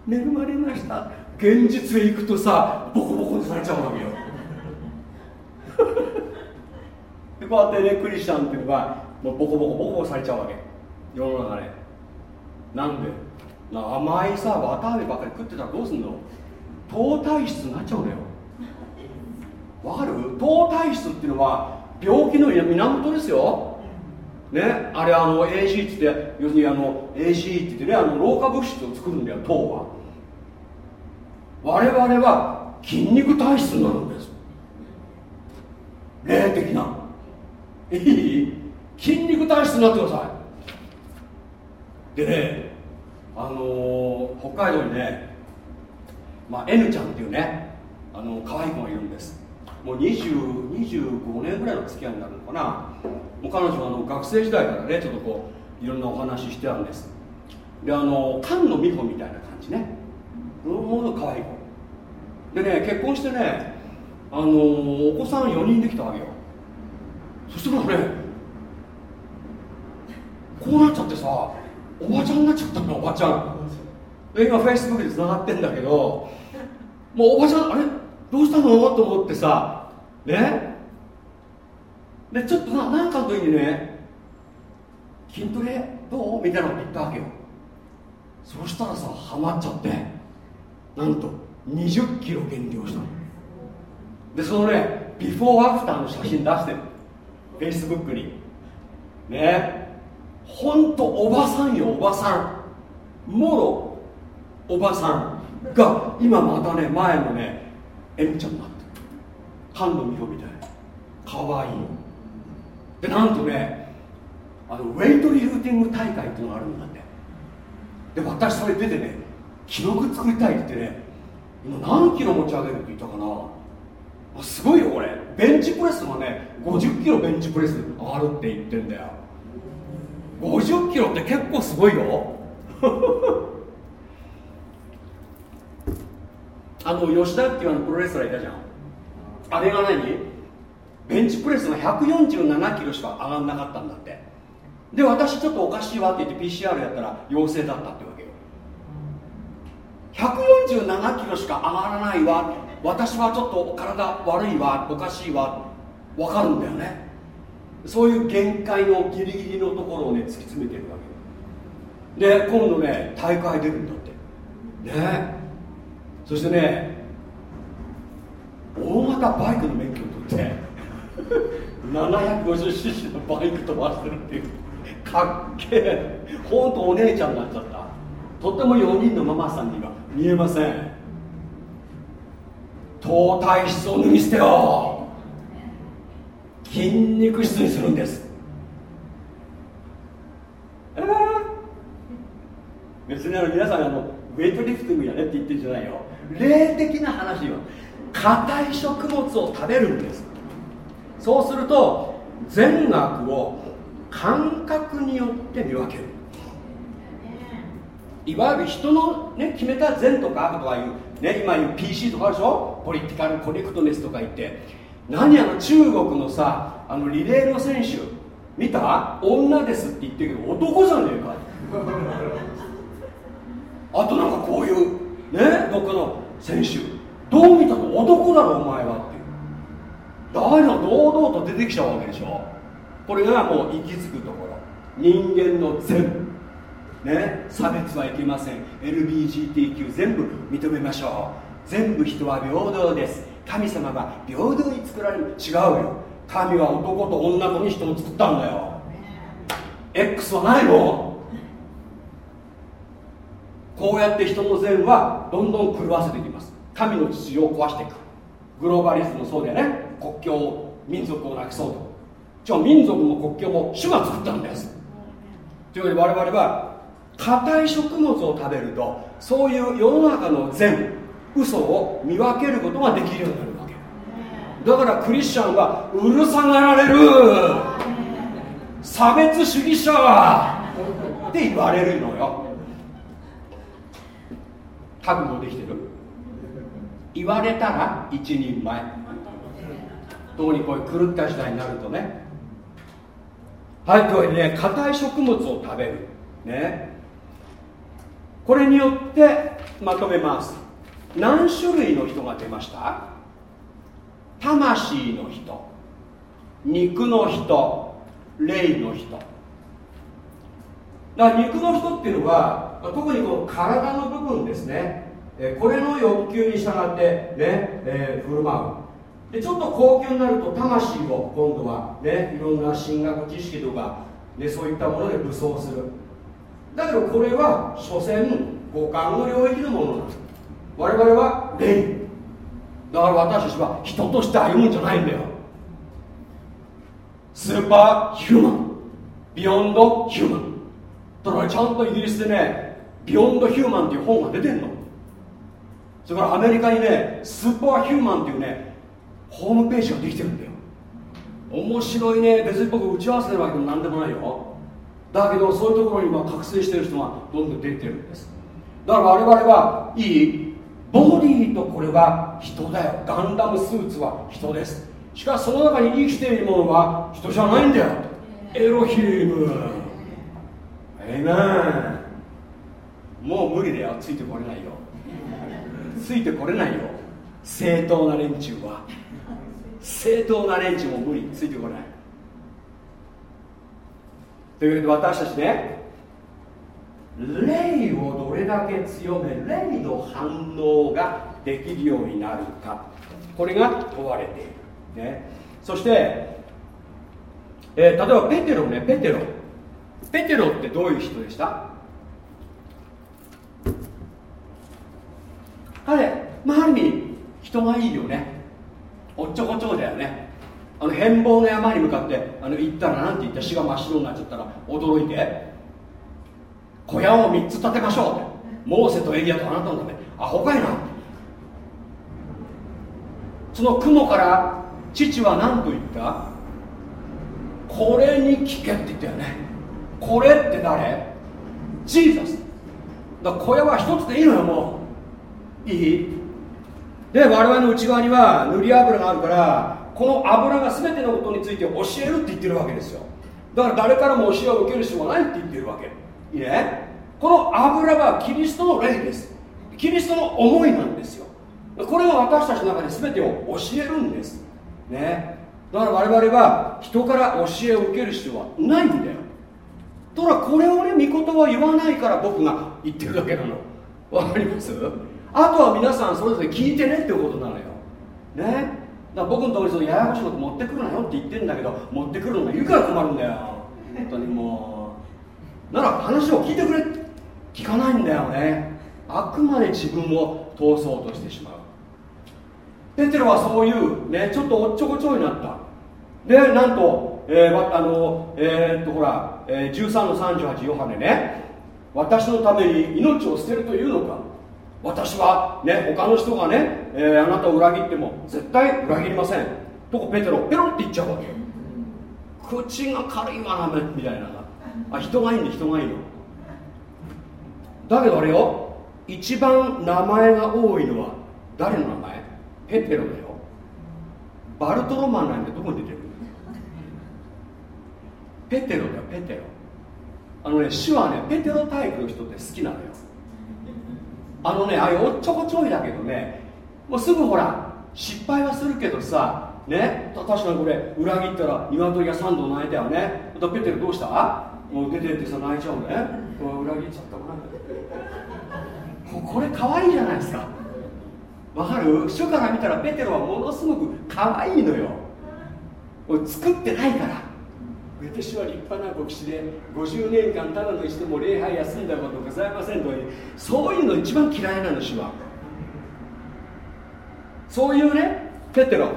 恵まれました。現実へ行くとさボコされちゃうわけよ。でこうやってねクリスチャンっていうのがもうボコボコボコボコされちゃうわけ。世の中で。なんで？甘いさ綿あめばっかり食ってたらどうすんの？糖体質になっちゃうのよ。わかる？糖体質っていうのは病気の源ですよ。ね？あれあの AG って言って要するにあの AG って言ってねあの老化物質を作るんだよ糖は。我々は筋肉体質になるんです。霊的な。いい？筋肉体質になってください。でねあのー、北海道にね、まあ、N ちゃんっていうねあの可愛い子がいるんです。もう20 25年ぐらいの付き合いになるのかな。もう彼女はあの学生時代からねちょっとこういろんなお話ししてたんです。であの菅野美穂みたいな感じね。もの可愛い子。でね結婚してねあのー、お子さん4人できたわけよ。そしたらねこうなっちゃってさおばちゃんになっちゃったのおばちゃん。で今フェイスブックでつながってんだけどもうおばちゃんあれ？どうしたの？と思ってさね？でちょっとななんかの時にね筋トレ？どう？みたいなこと言ったわけよ。そしたらさハマっちゃってなんと2 0キロ減量したの。でそのねビフォーアフターの写真出してる。フェイスブックに。ね。ほんとおばさんよおばさん。もろおばさん。が今またね前のねエミちゃんになってる。菅野美穂みたいかわいいでなんとねあのウェイトリフティング大会っていうのがあるんだって。で私それ出てね記録作りたいって言ってね今何キロ持ち上げるって言ったかな？すごいよこれ。ベンチプレスがね50キロベンチプレス上がるって言ってんだよ。50キロって結構すごいよ。あの吉田っていうあのプロレスラーいたじゃん。あれが何？ベンチプレスが147キロしか上がんなかったんだって。で私ちょっとおかしいわって言って PCR やったら陽性だったって147キロしか上がらないわ。私はちょっと体悪いわ。おかしいわ。分かるんだよね。そういう限界のギリギリのところをね突き詰めてるわけ。で今度ね大会出るんだって。ね。そしてね大型バイクの免許を取って 750cc のバイク飛ばしてるっていう。かっけえ。ほんとお姉ちゃんになっちゃった。とっても4人のママさんには見えません。頭体質を脱ぎ捨てよ筋肉質にするんです。えー、別にあの皆さんあのウェイトリフティングやねって言ってるんじゃないよ。霊的な話よ。硬い食物を食べるんです。そうすると善悪を感覚によって見分ける。いわゆる人の、ね、決めた善とか悪とかいう、ね、今言う PC とかあるでしょ？ポリティカルコネクトネスとか言って。何あの中国のさあのリレーの選手見た？女ですって言ってるけど男じゃねえか。あとなんかこういうねどっかの選手。どう見たの？男だろお前はっていう。だから堂々と出てきちゃうわけでしょ？これがもう行き着くところ。人間の善。ね。差別はいけません。LBGTQ 全部認めましょう。全部人は平等です。神様が平等に作られる。違うよ。神は男と女とに人を作ったんだよ。X はないの。こうやって人の善はどんどん狂わせていきます。神の秩序を壊していく。グローバリズムもそうだよね。国境を民族をなくそうと。じゃあ民族も国境も主が作ったんです。というわけで我々は硬い食物を食べるとそういう世の中の善嘘を見分けることができるようになるわけ。だからクリスチャンはうるさがられる。差別主義者って言われるのよ。覚悟できてる？言われたら一人前。特にこういう狂った時代になるとね。はいというわけでね硬い食物を食べる。ね。これによってまとめます。何種類の人が出ました？魂の人肉の人霊の人。だから肉の人っていうのは特にこの体の部分ですね。これの欲求に従ってね、えー、振る舞う。でちょっと高級になると魂を今度はねいろんな進学知識とか、ね、そういったもので武装する。だけどこれは所詮五感の領域のものなん我々は霊。だから私たちは人として歩むんじゃないんだよ。スーパーヒューマン。ビヨンドヒューマン。だからちゃんとイギリスでねビヨンドヒューマンっていう本が出てんの。それからアメリカにねスーパーヒューマンっていうねホームページができてるんだよ。面白いね。別に僕打ち合わせてるわけでも何でもないよ。だけどそういうところに今覚醒してる人がどんどん出てるんです。だから我々はいいボディとこれは人だよ。ガンダムスーツは人です。しかしその中に生きているものは人じゃないんだよ。エロヒム。えめもう無理だよ。ついてこれないよ。ついてこれないよ。正当な連中は。正当な連中も無理。ついてこれないというわけで私たちね霊をどれだけ強め霊の反応ができるようになるかこれが問われている、ね、そして、えー、例えばペテロねペテロ。ペテロってどういう人でした？彼まあある意味人がいいよね。おっちょこちょだよね。あの変貌の山に向かってあの行ったらなんて言った死が真っ白になっちゃったら驚いて小屋を3つ建てましょうってモーセとエリアとあなたのためアホかいなその雲から父は何と言った？これに聞けって言ったよね。これって誰？ジーザス。だから小屋は一つでいいのよもう。いい？で我々の内側には塗り油があるからこの油が全てのことについて教えるって言ってるわけですよ。だから誰からも教えを受ける必要はないって言ってるわけ。いいね？この油はキリストの霊です。キリストの思いなんですよ。これが私たちの中で全てを教えるんです。ね？だから我々は人から教えを受ける必要はないんだよ。ただこれをね御言葉言わないから僕が言ってるだけなの。わかります？あとは皆さんそれぞれ聞いてねってことなのよ。ね？だから僕のところにそのややこしいこと持ってくるなよって言ってるんだけど持ってくるのがいるから困るんだよ。本当にもう。なら話を聞いてくれ。って聞かないんだよね。あくまで自分を通そうとしてしまう。ペテロはそういうねちょっとおっちょこちょいになった。でなんと、えー、あのえー、っとほら、えー、13の38ヨハネね。私のために命を捨てるというのか。私はね他の人がね、えー、あなたを裏切っても絶対裏切りません。とこペテロペロって言っちゃうわけ口が軽いわなめみたいな。あ人がいいんだ人がいいの。だけどあれよ一番名前が多いのは誰の名前？ペテロだよ。バルトロマンなんてどこに出てる？ペテロだよペテロ。あのね主はねペテロタイプの人って好きなのよ。あのねああいうおっちょこちょいだけどねもうすぐほら失敗はするけどさね確かにこれ裏切ったら鶏が3度泣いたよね。またペテルどうした？もう出てってさ泣いちゃうね。裏切っちゃったこれ可愛いじゃないですか。わかる？書から見たらペテロはものすごく可愛いのよ。作ってないから。私は立派な牧師で50年間ただの人も礼拝休んだことございませんとそういうの一番嫌いなの主は。そういうねペテロ。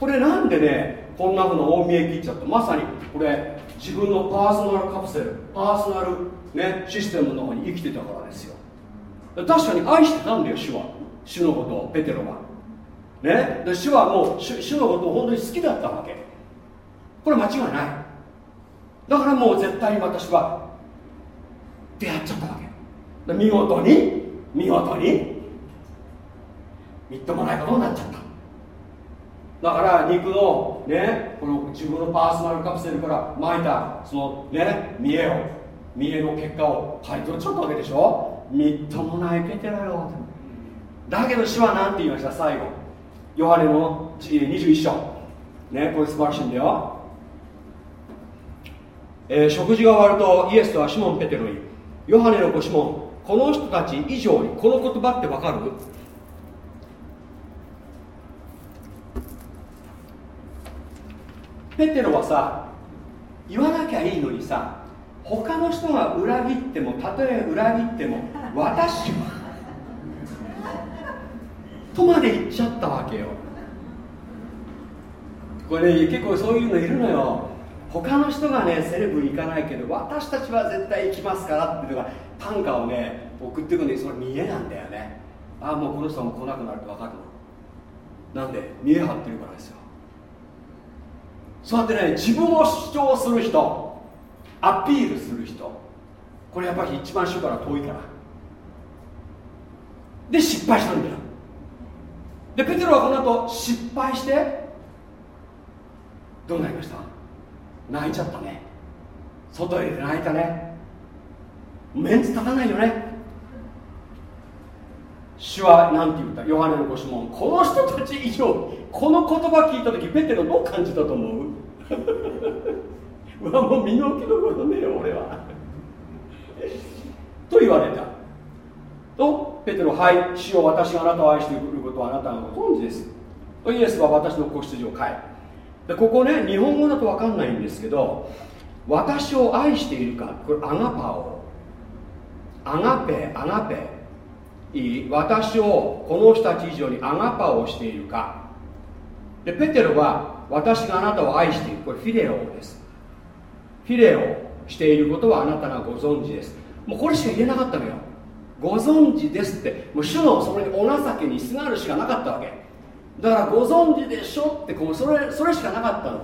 これなんでねこんなふうな大見え切っちゃった。まさにこれ自分のパーソナルカプセルパーソナル、ね、システムの中に生きてたからですよ。確かに愛してたんだよ主は。主のことをペテロは。ね。で主はもう主主のことを本当に好きだったわけ。これ間違いない。だからもう絶対に私は出会っちゃったわけ。見事に見事にみっともないことになっちゃった。だから肉のねこの自分のパーソナルカプセルから巻いたそのね見栄を見栄の結果を刈り取っちゃったわけでしょ？みっともないペテロよだけど主は何て言いました？最後。ヨハネの21章。ねこれ素晴らしいんだよ。えー、食事が終わるとイエスとはシモン・ペテロにヨハネの子シモンこの人たち以上にこの言葉ってわかる？ペテロはさ言わなきゃいいのにさ他の人が裏切ってもたとえ裏切っても私はとまで言っちゃったわけよ。これね結構そういうのいるのよ。他の人がねセレブに行かないけど私たちは絶対行きますからっていうのが短歌をね送ってくるんでそれ見えなんだよね。ああもうこの人も来なくなるって分かるの。なんで見え張ってるからですよ。そうやってね自分を主張する人アピールする人これやっぱり一番主から遠いから。で失敗したんだよ。でペテロはこの後失敗してどうなりました？泣いちゃったね。外へ泣いたね。メンツ立たないよね。主は何て言った？ヨハネのご質問この人たち以上この言葉聞いた時ペテロどう感じたと思う？うわもう身の置きどころねえよ俺は。と言われた。とペテロはい主よ私があなたを愛してくることはあなたがご存知です。とイエスは私の子羊を飼えでここね日本語だと分かんないんですけど私を愛しているかこれアガパオアガペアガペ。いい私をこの人たち以上にアガパをしているか。でペテロは私があなたを愛している。これフィレオです。フィレオしていることはあなたがご存知です。もうこれしか言えなかったのよ。ご存知ですって。もう主のそれにお情けにすがるしかなかったわけ。だからご存知でしょってこうそれそれしかなかったの。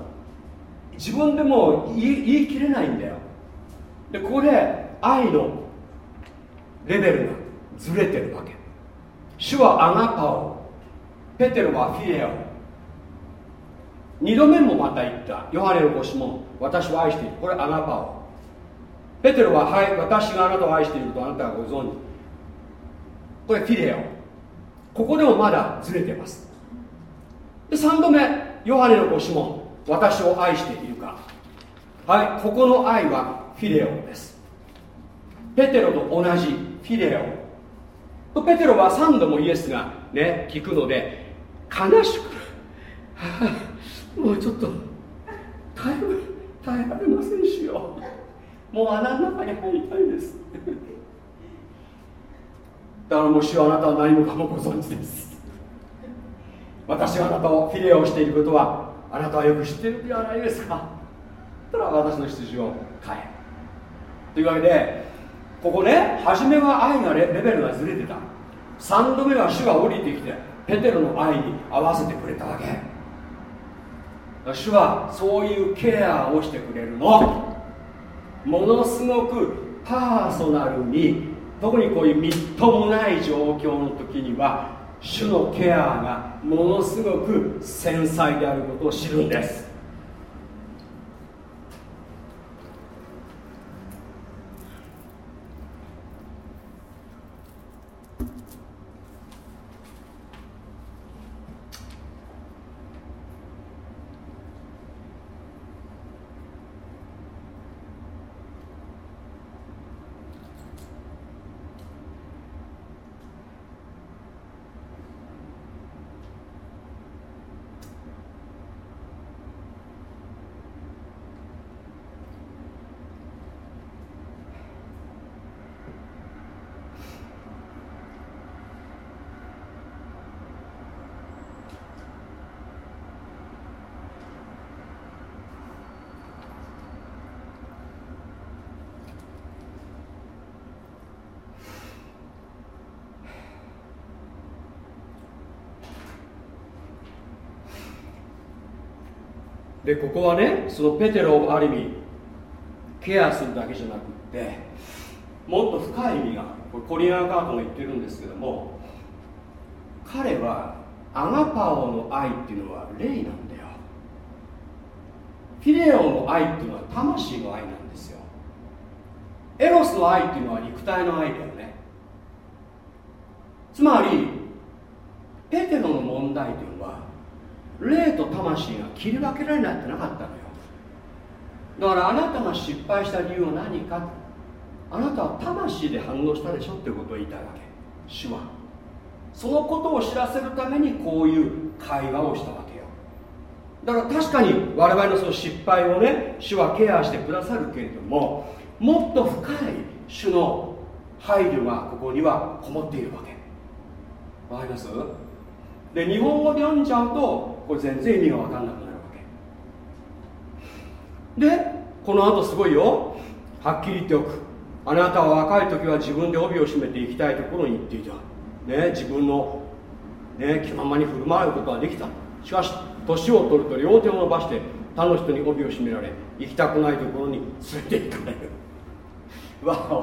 自分でも言い言い切れないんだよ。でここで愛のレベルがずれてるわけ。主はアナパオペテロはフィレオ二度目もまた言った。ヨハネのご指紋私を愛している。これアナパオペテロははい私があなたを愛していると。あなたがご存知。これフィレオここでもまだずれてます。で3度目ヨハネのご指紋私を愛しているか。はいここの愛はフィレオです。ペテロと同じフィレオ。ペテロは3度もイエスがね聞くので悲しく、もうちょっと耐え耐えられませんしよ。もう穴の中に入りたいです。だからもしあなたは何もかもご存知です。私があなたをフィレをしていることはあなたはよく知っているではないですか。たら私の羊を変え。というわけでここね初めは愛がレベルがずれてた。3度目は主が降りてきてペテロの愛に合わせてくれたわけ。主はそういうケアをしてくれるの。ものすごくパーソナルに特にこういうみっともない状況の時には主のケアがものすごく繊細であることを知るんです。でここはねそのペテロをある意味ケアするだけじゃなくってもっと深い意味がこれコリアン・カートも言ってるんですけども彼はアガパオの愛っていうのは霊なんだよ。フィレオの愛っていうのは魂の愛なんですよ。エロスの愛っていうのは肉体の愛だよね。つまりペテロの問題というのは霊と魂が切り分けられないってなかったのよ。だからあなたが失敗した理由は何か？あなたは魂で反応したでしょってことを言いたいわけ。主は。そのことを知らせるためにこういう会話をしたわけよ。だから確かに我々のその失敗をね主はケアしてくださるけれどももっと深い主の配慮がここにはこもっているわけ。わかります？で日本語で読んじゃうとこれ全然意味が分かんなくなるわけ。でこの後すごいよ。はっきり言っておく。あなたは若い時は自分で帯を締めていきたいところに行っていた、ね、自分の、ね、気ままに振る舞うことはできた。しかし年を取ると両手を伸ばして他の人に帯を締められ行きたくないところに連れて行かれる。わお。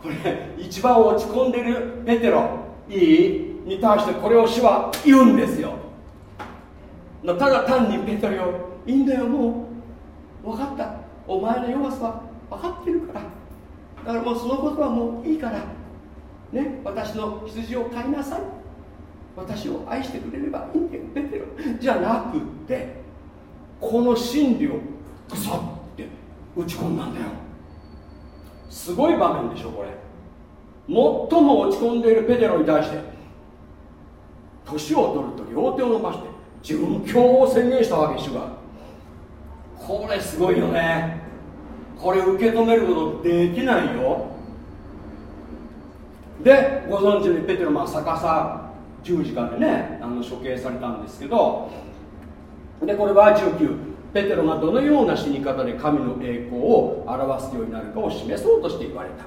これ一番落ち込んでるペテロいい？に対してこれを主は言うんですよ。ただ単にペトリをいいんだよもう分かった。お前の弱さは分かってるから。だからもうそのことはもういいから。ね私の羊を飼いなさい。私を愛してくれればいいんだよ。ペテロじゃなくてこの真理をグサって打ち込んだんだよ。すごい場面でしょこれ。最も落ち込んでいるペテロに対して年を取ると両手を伸ばして殉教を宣言したわけ主が。これすごいよね。これ受け止めることできないよ。でご存知のペテロまあ逆さ十字架でねあの処刑されたんですけどでこれは19ペテロがどのような死に方で神の栄光を表すようになるかを示そうとして言われた。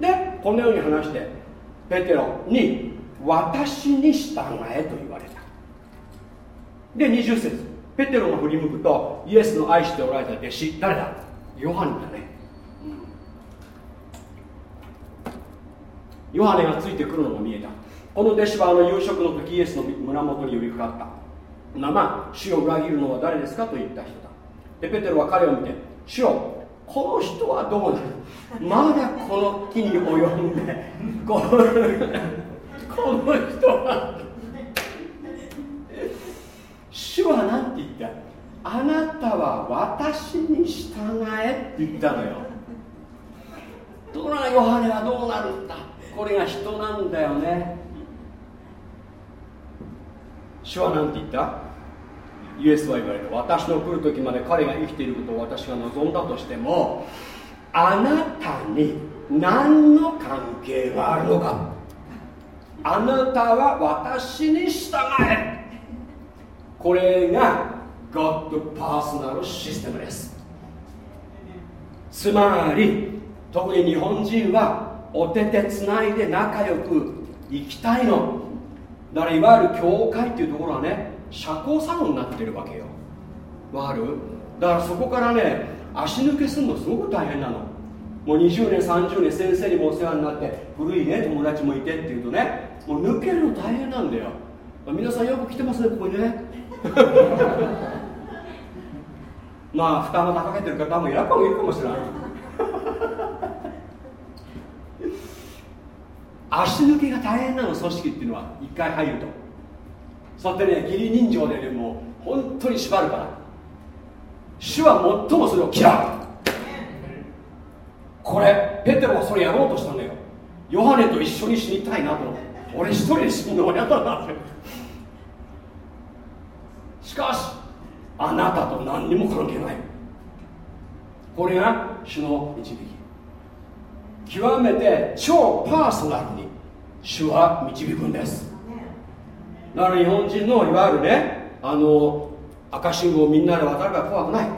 でこのように話してペテロに私に従えと言われた。で20節。ペテロが振り向くとイエスの愛しておられた弟子誰だ？ヨハネだね、うん、ヨハネがついてくるのも見えた。この弟子はあの夕食の時イエスの胸元に寄りかかった。まま主を裏切るのは誰ですかと言った人だ。でペテロは彼を見て主よこの人はどうなる？まだこの木に及んでこの人は主は何て言った？あなたは私に従えって言ったのよ。ところがヨハネはどうなるんだ？これが人なんだよね。主は何て言った？イエスは言われた。私の来る時まで彼が生きていることを私が望んだとしてもあなたに何の関係があるのか。あなたは私に従え。これが God パーソナルシステムです。つまり特に日本人はお手手つないで仲良く生きたいの。だからいわゆる教会っていうところはね社交サロンになってるわけよ。わかる？だからそこからね足抜けするのすごく大変なの。もう20年30年先生にもお世話になって古いね友達もいてっていうとねもう抜けるの大変なんだよ。皆さんよく来てますねここにね。まあ負担が高けてる方もいらっもいるかもしれない。足抜けが大変なの組織っていうのは一回入ると。そうやってね義理人情でねもう本当に縛るから。主は最もそれを嫌う。これペテロはそれやろうとしたんだよ。ヨハネと一緒に死にたいなと。俺一人で死ぬのは嫌だなって。しかしあなたと何にも関係ない。これが主の導き。極めて超パーソナルに主は導くんです。だから日本人のいわゆるねあの赤信号みんなで渡るから怖くない。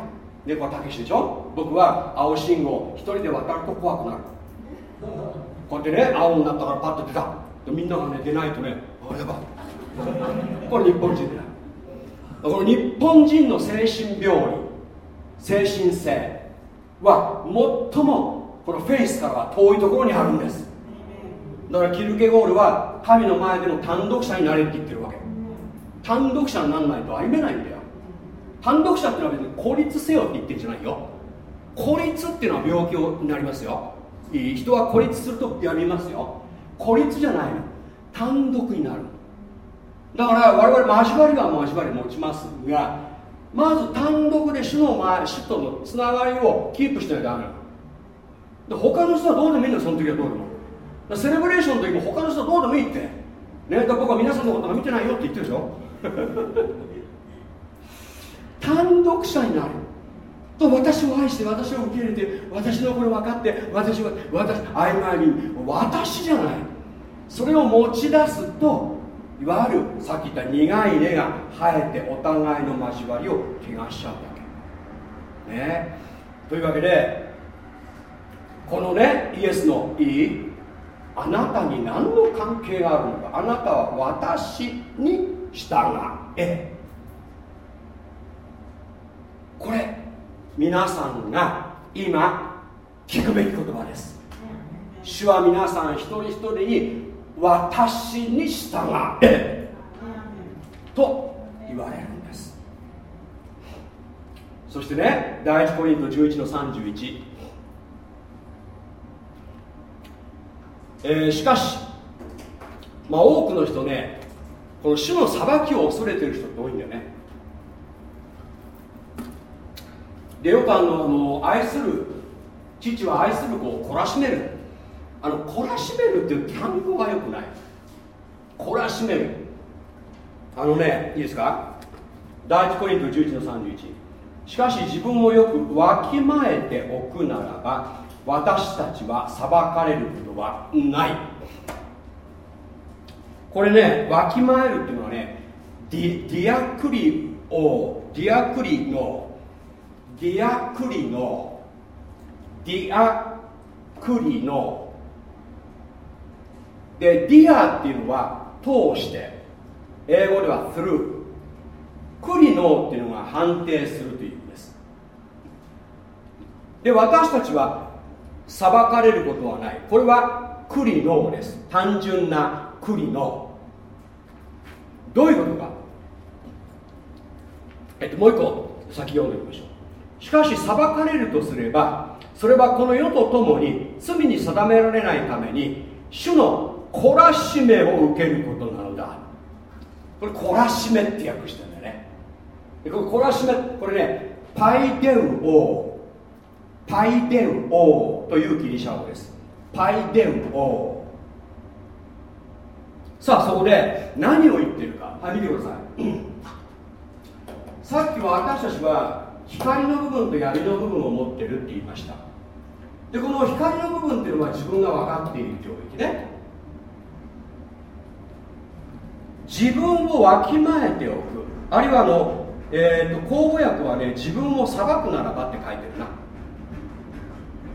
猫はたけしでしょ？僕は青信号一人で渡ると怖くなる。こうやってね青になったからパッと出た。みんながね出ないとねあやば。これ日本人だこの日本人の精神病理精神性は最もこのフェイスからは遠いところにあるんです。だからキルケゴールは神の前での単独者になれって言ってるわけ。単独者にならないと歩めないんだよ。単独者ってのは別に孤立せよって言ってるんじゃないよ。孤立っていうのは病気になりますよ。いい人は孤立するとやりますよ。孤立じゃないの。単独になるの。だから我々交わりは交わり持ちますがまず単独で主の前主とのつながりをキープしてないとダメで他の人はどうでもいいんだその時はどうでも。セレブレーションの時も他の人はどうでもいいって。ねだ僕は皆さんのことが見てないよって言ってるでしょ。単独者になる。と私を愛して私を受け入れて私のこれ分かって私は私曖昧に。私じゃない。それを持ち出すといわゆるさっき言った苦い根が生えてお互いの交わりを怪我しちゃうわけ。ね。というわけでこのねイエスのいいあなたに何の関係があるのか？あなたは私に従え。これ皆さんが今聞くべき言葉です。主は皆さん一人一人に私に従え。と言われるんです。そしてね第一コリント11の31えー、しかし、まあ、多くの人ねこの主の裁きを恐れてる人って多いんだよね。でよくあのあの愛する父は愛する子を懲らしめる。あの懲らしめるっていう単語がよくない。懲らしめる。あのねいいですか？第一コリント11の31しかし自分をよくわきまえておくならば私たちは裁かれることはない。これねわきまえるっていうのはねディディアクリノディアクリノディアクリノディアクリノでディアっていうのは通して英語では through クリノっていうのが判定するという意味です。で私たちは裁かれることはない。これはクリノです。単純なクリノ。どういうことか。えっともう一個先読んでみましょう。しかし裁かれるとすればそれはこの世とともに罪に定められないために主の懲らしめを受けることなのだ。これ懲らしめって訳してるんだよね。これ懲らしめこれねパイデウオーパイデウオーというギリシャ語です。パイデウオーさあそこで何を言ってるか。はい見てください。さっきは私たちは光の部分と闇の部分を持ってるって言いました。でこの光の部分っていうのは自分が分かっている領域ね。自分をわきまえておく。あるいはあの、えーと、口語訳はね自分を裁くならばって書いてるな。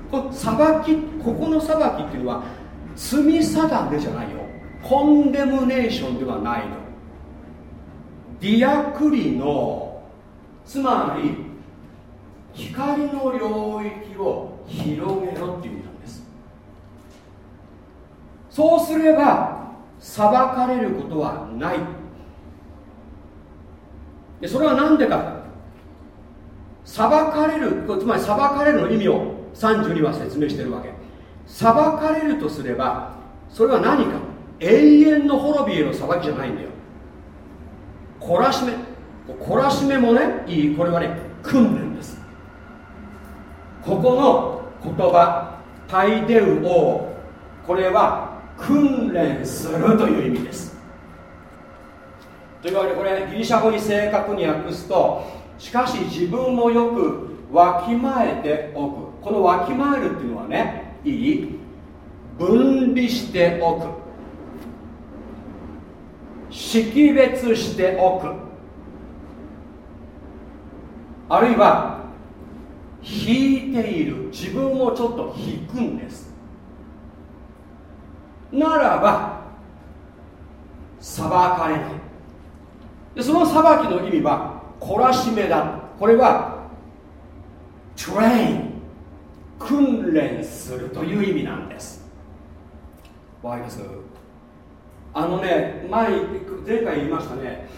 こ裁きここの裁きっていうのは罪定めじゃないよ。コンデムネーションではないの。ディアクリのつまり光の領域を広げろっていう意味なんです。そうすれば裁かれることはない。でそれは何でか。裁かれるつまり裁かれるの意味を32は説明してるわけ。裁かれるとすればそれは何か。永遠の滅びへの裁きじゃないんだよ。懲らしめ。懲らしめもねいいこれはね訓練です。ここの言葉タイデウオこれは訓練するという意味です。というわけでこれギリシャ語に正確に訳すとしかし自分もよくわきまえておく。このわきまえるっていうのはねいい。分離しておく。識別しておく。あるいは引いている。自分をちょっと引くんです。ならば裁かれない。でその裁きの意味は懲らしめだ。これはトレイン訓練するという意味なんです。わかります？あのね前前回言いましたね。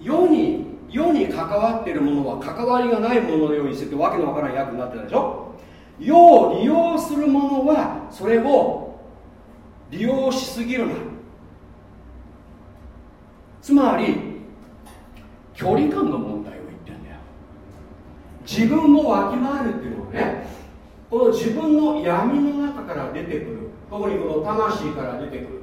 世に世に関わっているものは関わりがないもののようにしててわけのわからない役になってたでしょ？世を利用するものはそれを利用しすぎるな。つまり距離感の問題を言ってんだよ。自分もわきまえるっていうのはね。この自分の闇の中から出てくる。特にこの魂から出てくる。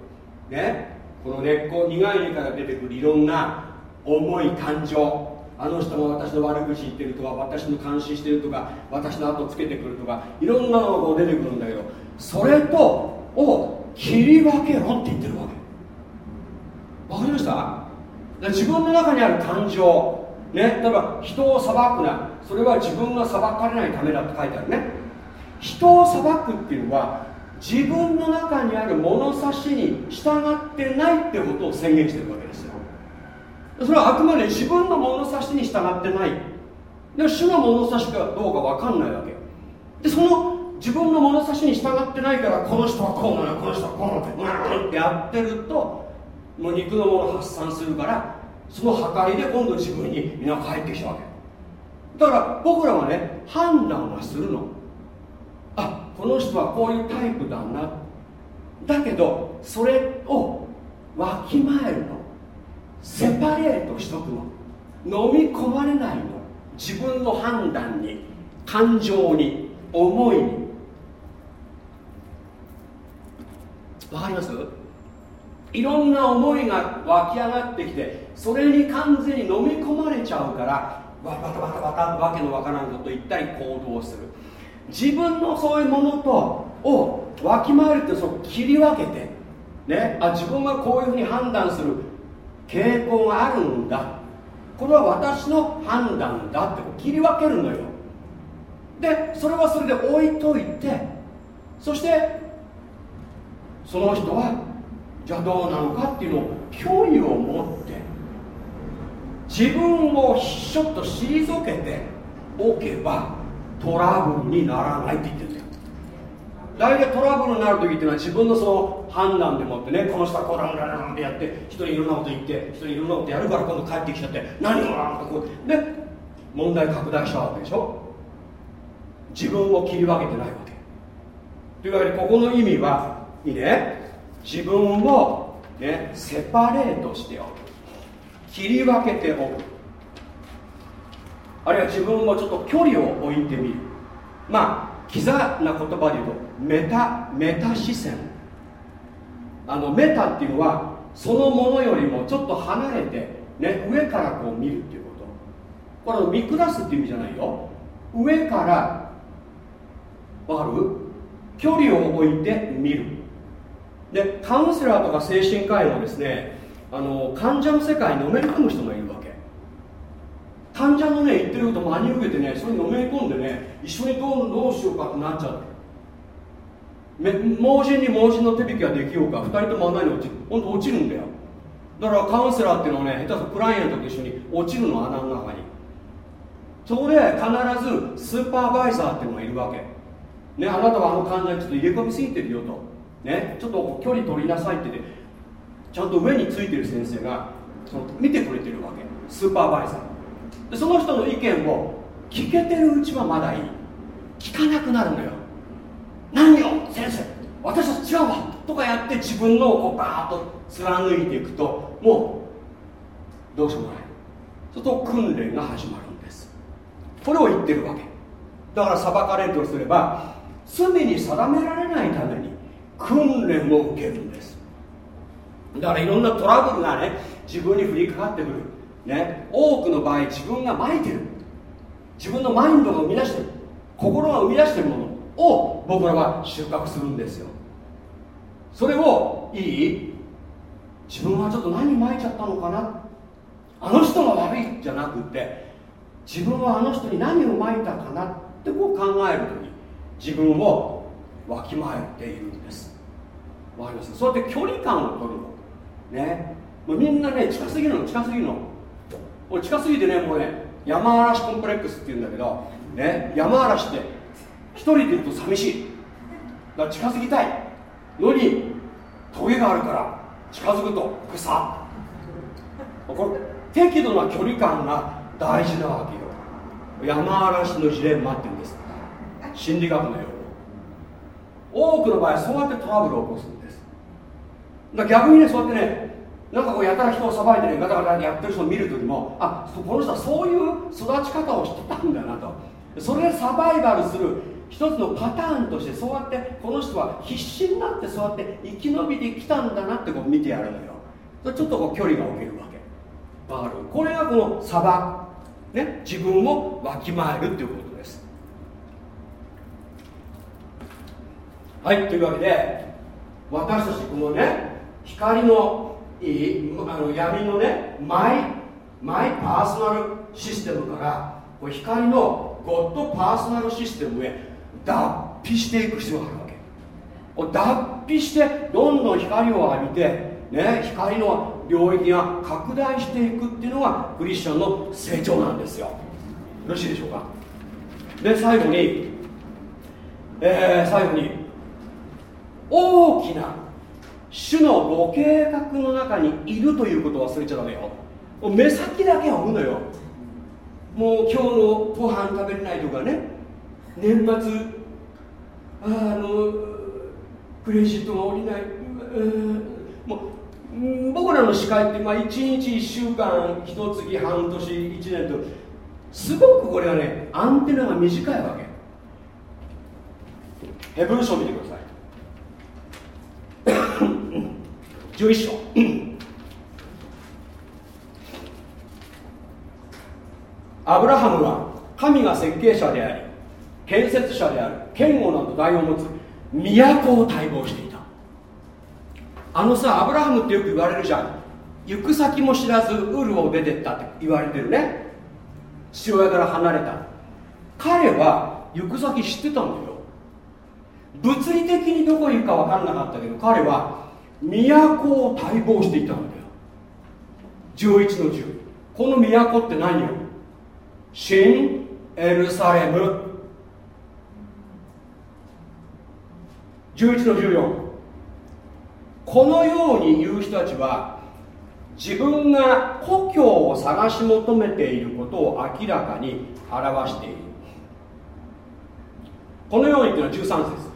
ね。この根っこ苦い根から出てくる。いろんな重い感情。あの人も私の悪口言ってるとか私の監視してるとか私の後つけてくるとかいろんなのが出てくるんだけどそれとを切り分けろって言ってるわけ。わかりました？自分の中にある感情ね例えば人を裁くなそれは自分が裁かれないためだって書いてあるね。人を裁くっていうのは自分の中にある物差しに従ってないってことを宣言してるわけですよ。それはあくまで自分の物差しに従ってない。で主の物差しかどうか分かんないわけ。でその自分の物差しに従ってないからこの人はこうなのこの人はこうなのってやってるともう肉のもの発散するからその計りで今度自分に皆帰ってきたわけ。だから僕らはね判断はするの。あこの人はこういうタイプだな。だけどそれをわきまえるの。セパレートしとくの。飲み込まれないの。自分の判断に感情に思いに。わかります？いろんな思いが湧き上がってきてそれに完全に飲み込まれちゃうからバタバタバタわけのわからんこと言ったり行動する。自分のそういうものとをわきまえるってその切り分けてねあ自分がこういうふうに判断する傾向があるんだ。これは私の判断だって切り分けるのよ。でそれはそれで置いといてそしてその人はじゃあどうなのかっていうのを距離を持って自分をちょっと退けておけばトラブルにならないって言ってるんだよ。大体トラブルになる時っていうのは自分のその判断でもってねこの人はこうだんだんってやって人にいろんなこと言って人にいろんなことやるから今度帰ってきちゃって何をなんかこうで問題拡大したわけでしょ。自分を切り分けてないわけ。というわけでここの意味はいいね。自分を、ね、セパレートしておく。切り分けておく。あるいは自分をちょっと距離を置いてみる。まあキザな言葉で言うとメタメタ視線。あのメタっていうのはそのものよりもちょっと離れて、ね、上からこう見るっていうこと。これ見下すっていう意味じゃないよ。上からわかる？距離を置いて見る。でカウンセラーとか精神科医もですねあの患者の世界にのめり込む人がいるわけ。患者のね言ってること真に受けてねそれにのめり込んでね一緒にどうどうしようかってなっちゃう。盲人に盲人の手引きができようか2人とも穴に落ちる。本当落ちるんだよ。だからカウンセラーっていうのはね下手するクライアントと一緒に落ちるの穴の中に。そこで必ずスーパーバイザーっていうのがいるわけ。ねあなたはあの患者にちょっと入れ込みすぎてるよと。ねちょっと距離取りなさいって言ってちゃんと上についてる先生がその見てくれてるわけ。スーパーバイザー。でその人の意見を聞けてるうちはまだいい。聞かなくなるのよ。何よ先生私たち違うわ。とかやって自分のをバーッと貫いていくともうどうしようもない。そうすると訓練が始まるんです。これを言ってるわけ。だから裁かれるとすれば罪に定められないために訓練を受けるんです。だからいろんなトラブルがね自分に降りかかってくる。ね。多くの場合自分がまいてる。自分のマインドが生み出してる。心が生み出してるものを僕らは収穫するんですよ。それをいい？自分はちょっと何まいちゃったのかな？あの人が悪いじゃなくて自分はあの人に何をまいたかな？ってこう考える時自分をわきまえているんです。わかりますそうやって距離感を取るの。ね。もうみんなね近すぎるの近すぎるの。もう近すぎてねもうね山嵐コンプレックスっていうんだけどね山嵐って一人でいると寂しい。だから近づきたい。のに棘があるから近づくと草。これ適度な距離感が大事なわけよ。山嵐のジレンマって言うんです。心理学のよう多くの場合そうやってトラブルを起こすんです。だ逆にねそうやってねなんかこうやたら人をさばいてねガタガタやってる人を見るときもあこの人はそういう育ち方をしてたんだなと。それでサバイバルする一つのパターンとしてそうやってこの人は必死になってそうやって生き延びてきたんだなってこう見てやるのよ。ちょっとこう距離が置けるわけ。わかる？これがこのサバ。ね？自分をわきまえるっていうことですはいというわけで私たちこのね光のいいあの闇のねマイマイパーソナルシステムからこ光のゴッドパーソナルシステムへ脱皮していく必要があるわけ。脱皮してどんどん光を浴びて、ね、光の領域が拡大していくっていうのがクリスチャンの成長なんですよ。よろしいでしょうか。で最後に、えー、最後に大きな主のご計画の中にいるということを忘れちゃダメよ。目先だけは追うのよ。もう今日のご飯食べれないとかね。年末あのクレジットが下りない、えー、もう僕らの司会って、まあ、1日1週間1月半年1年と。すごくこれはねアンテナが短いわけ。ヘブル書見てください11章。アブラハムは神が設計者であり建設者である剣護など代を持つ都を待望していた。あのさアブラハムってよく言われるじゃん。行く先も知らずウルを出てったって言われてるね。父親から離れた。彼は行く先知ってたんだよ。物理的にどこ行くか分かんなかったけど彼は都を待望していたんだよ11の10この都って何よ？新エルサレム。11の14このように言う人たちは自分が故郷を探し求めていることを明らかに表している。このようにというのは13節。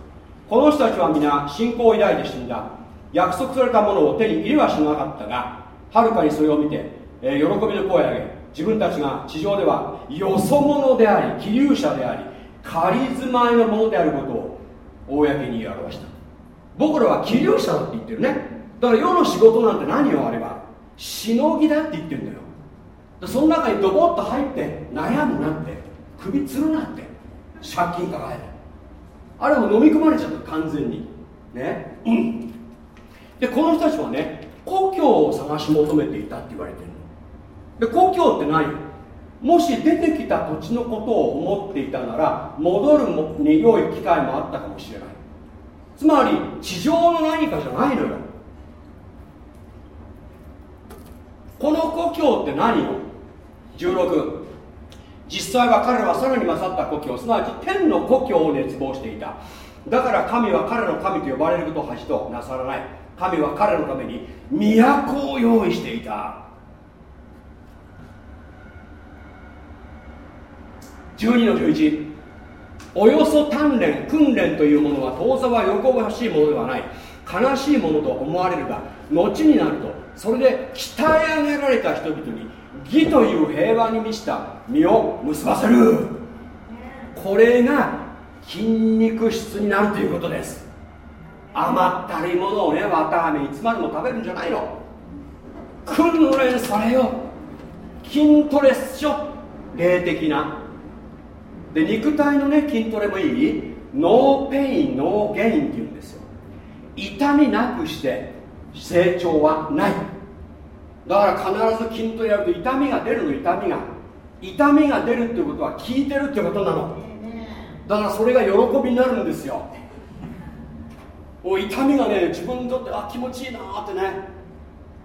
この人たちは皆信仰を抱いて死んだ。約束されたものを手に入れはしなかったがはるかにそれを見て、えー、喜びの声を上げ自分たちが地上ではよそ者であり気流者であり仮住まいのものであることを公に言い表した。僕らは気流者だって言ってるね。だから世の仕事なんて何をあればしのぎだって言ってるんだよ。その中にドボッと入って悩むなって首つるなって借金抱えて。あれも飲み込まれちゃった完全に。ね、うん、でこの人たちはね故郷を探し求めていたって言われてるで故郷って何もし出てきた土地のことを思っていたなら戻るに良い機会もあったかもしれない。つまり地上の何かじゃないのよ。この故郷って何よ？16実際は彼はさらに勝った故郷。すなわち天の故郷を熱望していた。だから神は彼の神と呼ばれることを恥となさらない。神は彼のために都を用意していた。12の11およそ鍛錬訓練というものは当座は横ばしいものではない。悲しいものと思われるが後になるとそれで鍛え上げられた人々に義という平和に満ちた実を結ばせる。これが筋肉質になるということです。余ったるいものをね綿あめいつまでも食べるんじゃないの。訓練されよ。筋トレしょ。霊的な。で肉体のね筋トレもいい。No pain, no gain っていうんですよ。痛みなくして成長はない。だから必ず筋トレやると痛みが出るの痛みが。痛みが出るってことは効いてるってことなの。だからそれが喜びになるんですよもう痛みがね自分にとってあ気持ちいいなってね。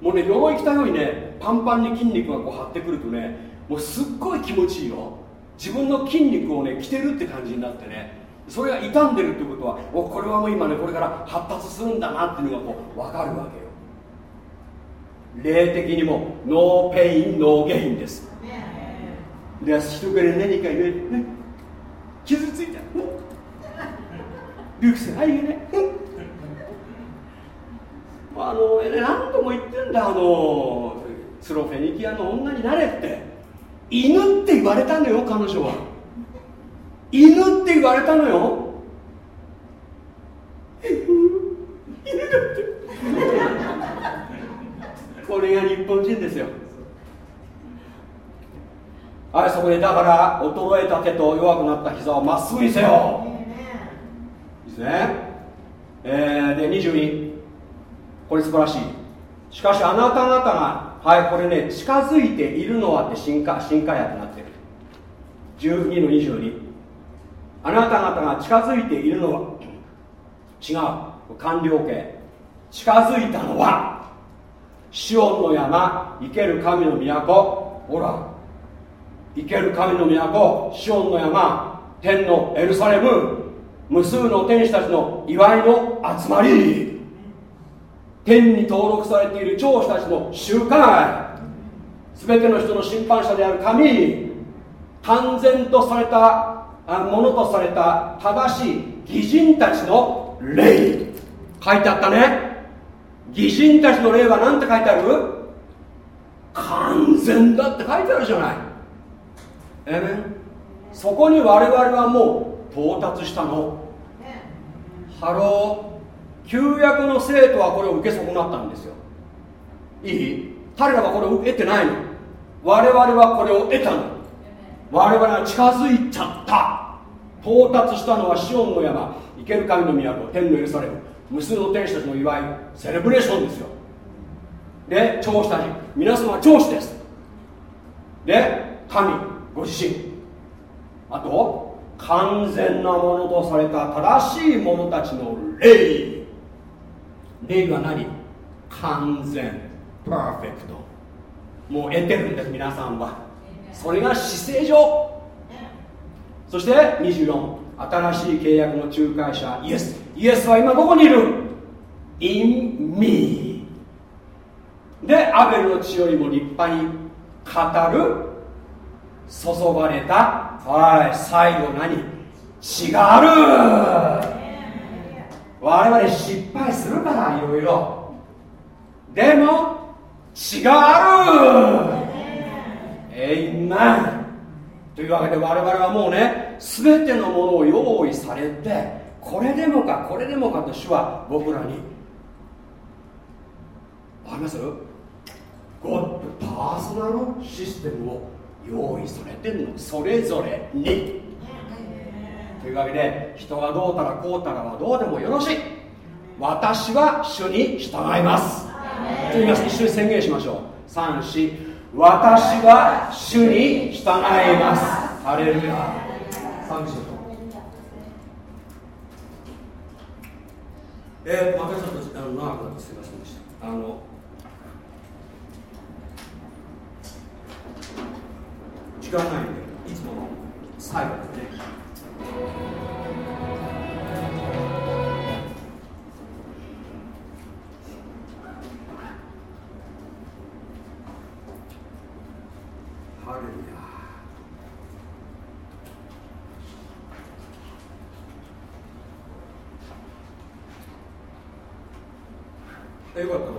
もうね鎧着たようにねパンパンに筋肉がこう張ってくるとねもうすっごい気持ちいいよ。自分の筋肉をね着てるって感じになってね。それが傷んでるってことはおこれはもう今ねこれから発達するんだなっていうのがこう分かるわけよ。霊的にも no pain, no gain です。で人から何か言えね。傷ついた。ルークス愛がね。あの何度も言ってんだあのスロフェニキアの女になれって。犬って言われたのよ彼女は。犬って言われたのよ。犬だって。これが日本人ですよ。はいそこでだから衰えた手と弱くなった膝をまっすぐにせよ。いいですね。えー、で22これ素晴らしい。しかしあなた方がはいこれね近づいているのはって新化新化薬になってる。12の22あなた方が近づいているのは違う。完了形。近づいたのはシオンの山。生ける神の都。ほら。生ける神の都。シオンの山。天のエルサレム。無数の天使たちの祝いの集まり。天に登録されている長子たちの集会。全ての人の審判者である神。完全とされたものとされた正しい義人たちの霊。書いてあったね。義人たちの霊は何て書いてある？完全だって書いてあるじゃない。えめそこに我々はもう到達したの。ハロー旧約の聖徒はこれを受け損なったんですよ。いい？彼らはこれを得てないの。我々はこれを得たの。我々は近づいちゃった。到達したのはシオンの山。生ける神の都天のエルサレム。無数の天使たちの祝いセレブレーションですよ。で長子たち。皆様は長子です。で神ご自身。あと完全なものとされた正しい者たちの霊。霊は何？完全。パーフェクトもう得てるんです皆さんは。それが姿勢上。そして24新しい契約の仲介者。イエスイエスは今どこにいる？In me でアベルの血よりも立派に語る注がれた。はい。最後何？血がある我々失敗するからいろいろ。でも血があるえいまというわけで我々はもうね全てのものを用意されてこれでもかこれでもかと主は僕らに。わかります？ゴッドパーソナルシステムを用意されてるの。それぞれに。というわけで人がどうたらこうたらはどうでもよろしい。私は主に従います。と言います一緒に宣言しましょう。34私は主に従います。ハレルヤ。賛美しましょうえー、またちょっとあの長くなってすみませんでした。あの時間ないんでいつもの最後ですねよか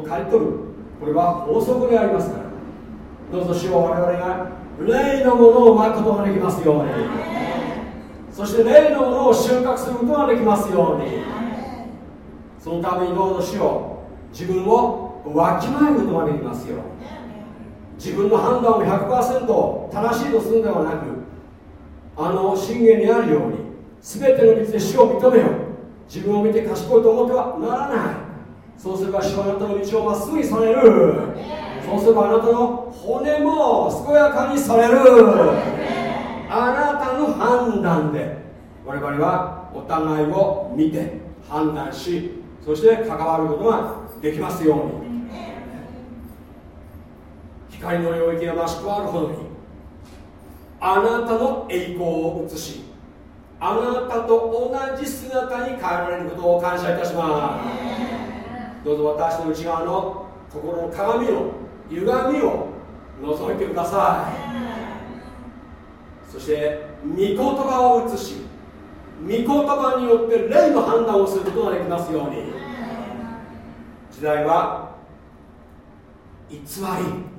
を刈り取るこれは法則でありますから。どうぞ主を我々が霊のものを巻くことができますように。そして霊のものを収穫することができますように。そのためにどうぞ主を自分をわきまえることができますよ自分の判断を100%正しいとするのではなくあの信玄にあるように全ての道で死を認めよう。自分を見て賢いと思ってはならない。そうすれば主はあなたの道をまっすぐにされる。そうすればあなたの骨も健やかにされる。あなたの判断で。我々はお互いを見て判断しそして関わることができますように。光の領域が増し加わるほどにあなたの栄光を映しあなたと同じ姿に変えられることを感謝いたします。どうぞ私の内側の心の鏡を歪みを覗いてください。そして御言葉を映し御言葉によって霊の判断をすることができますように。時代は偽り。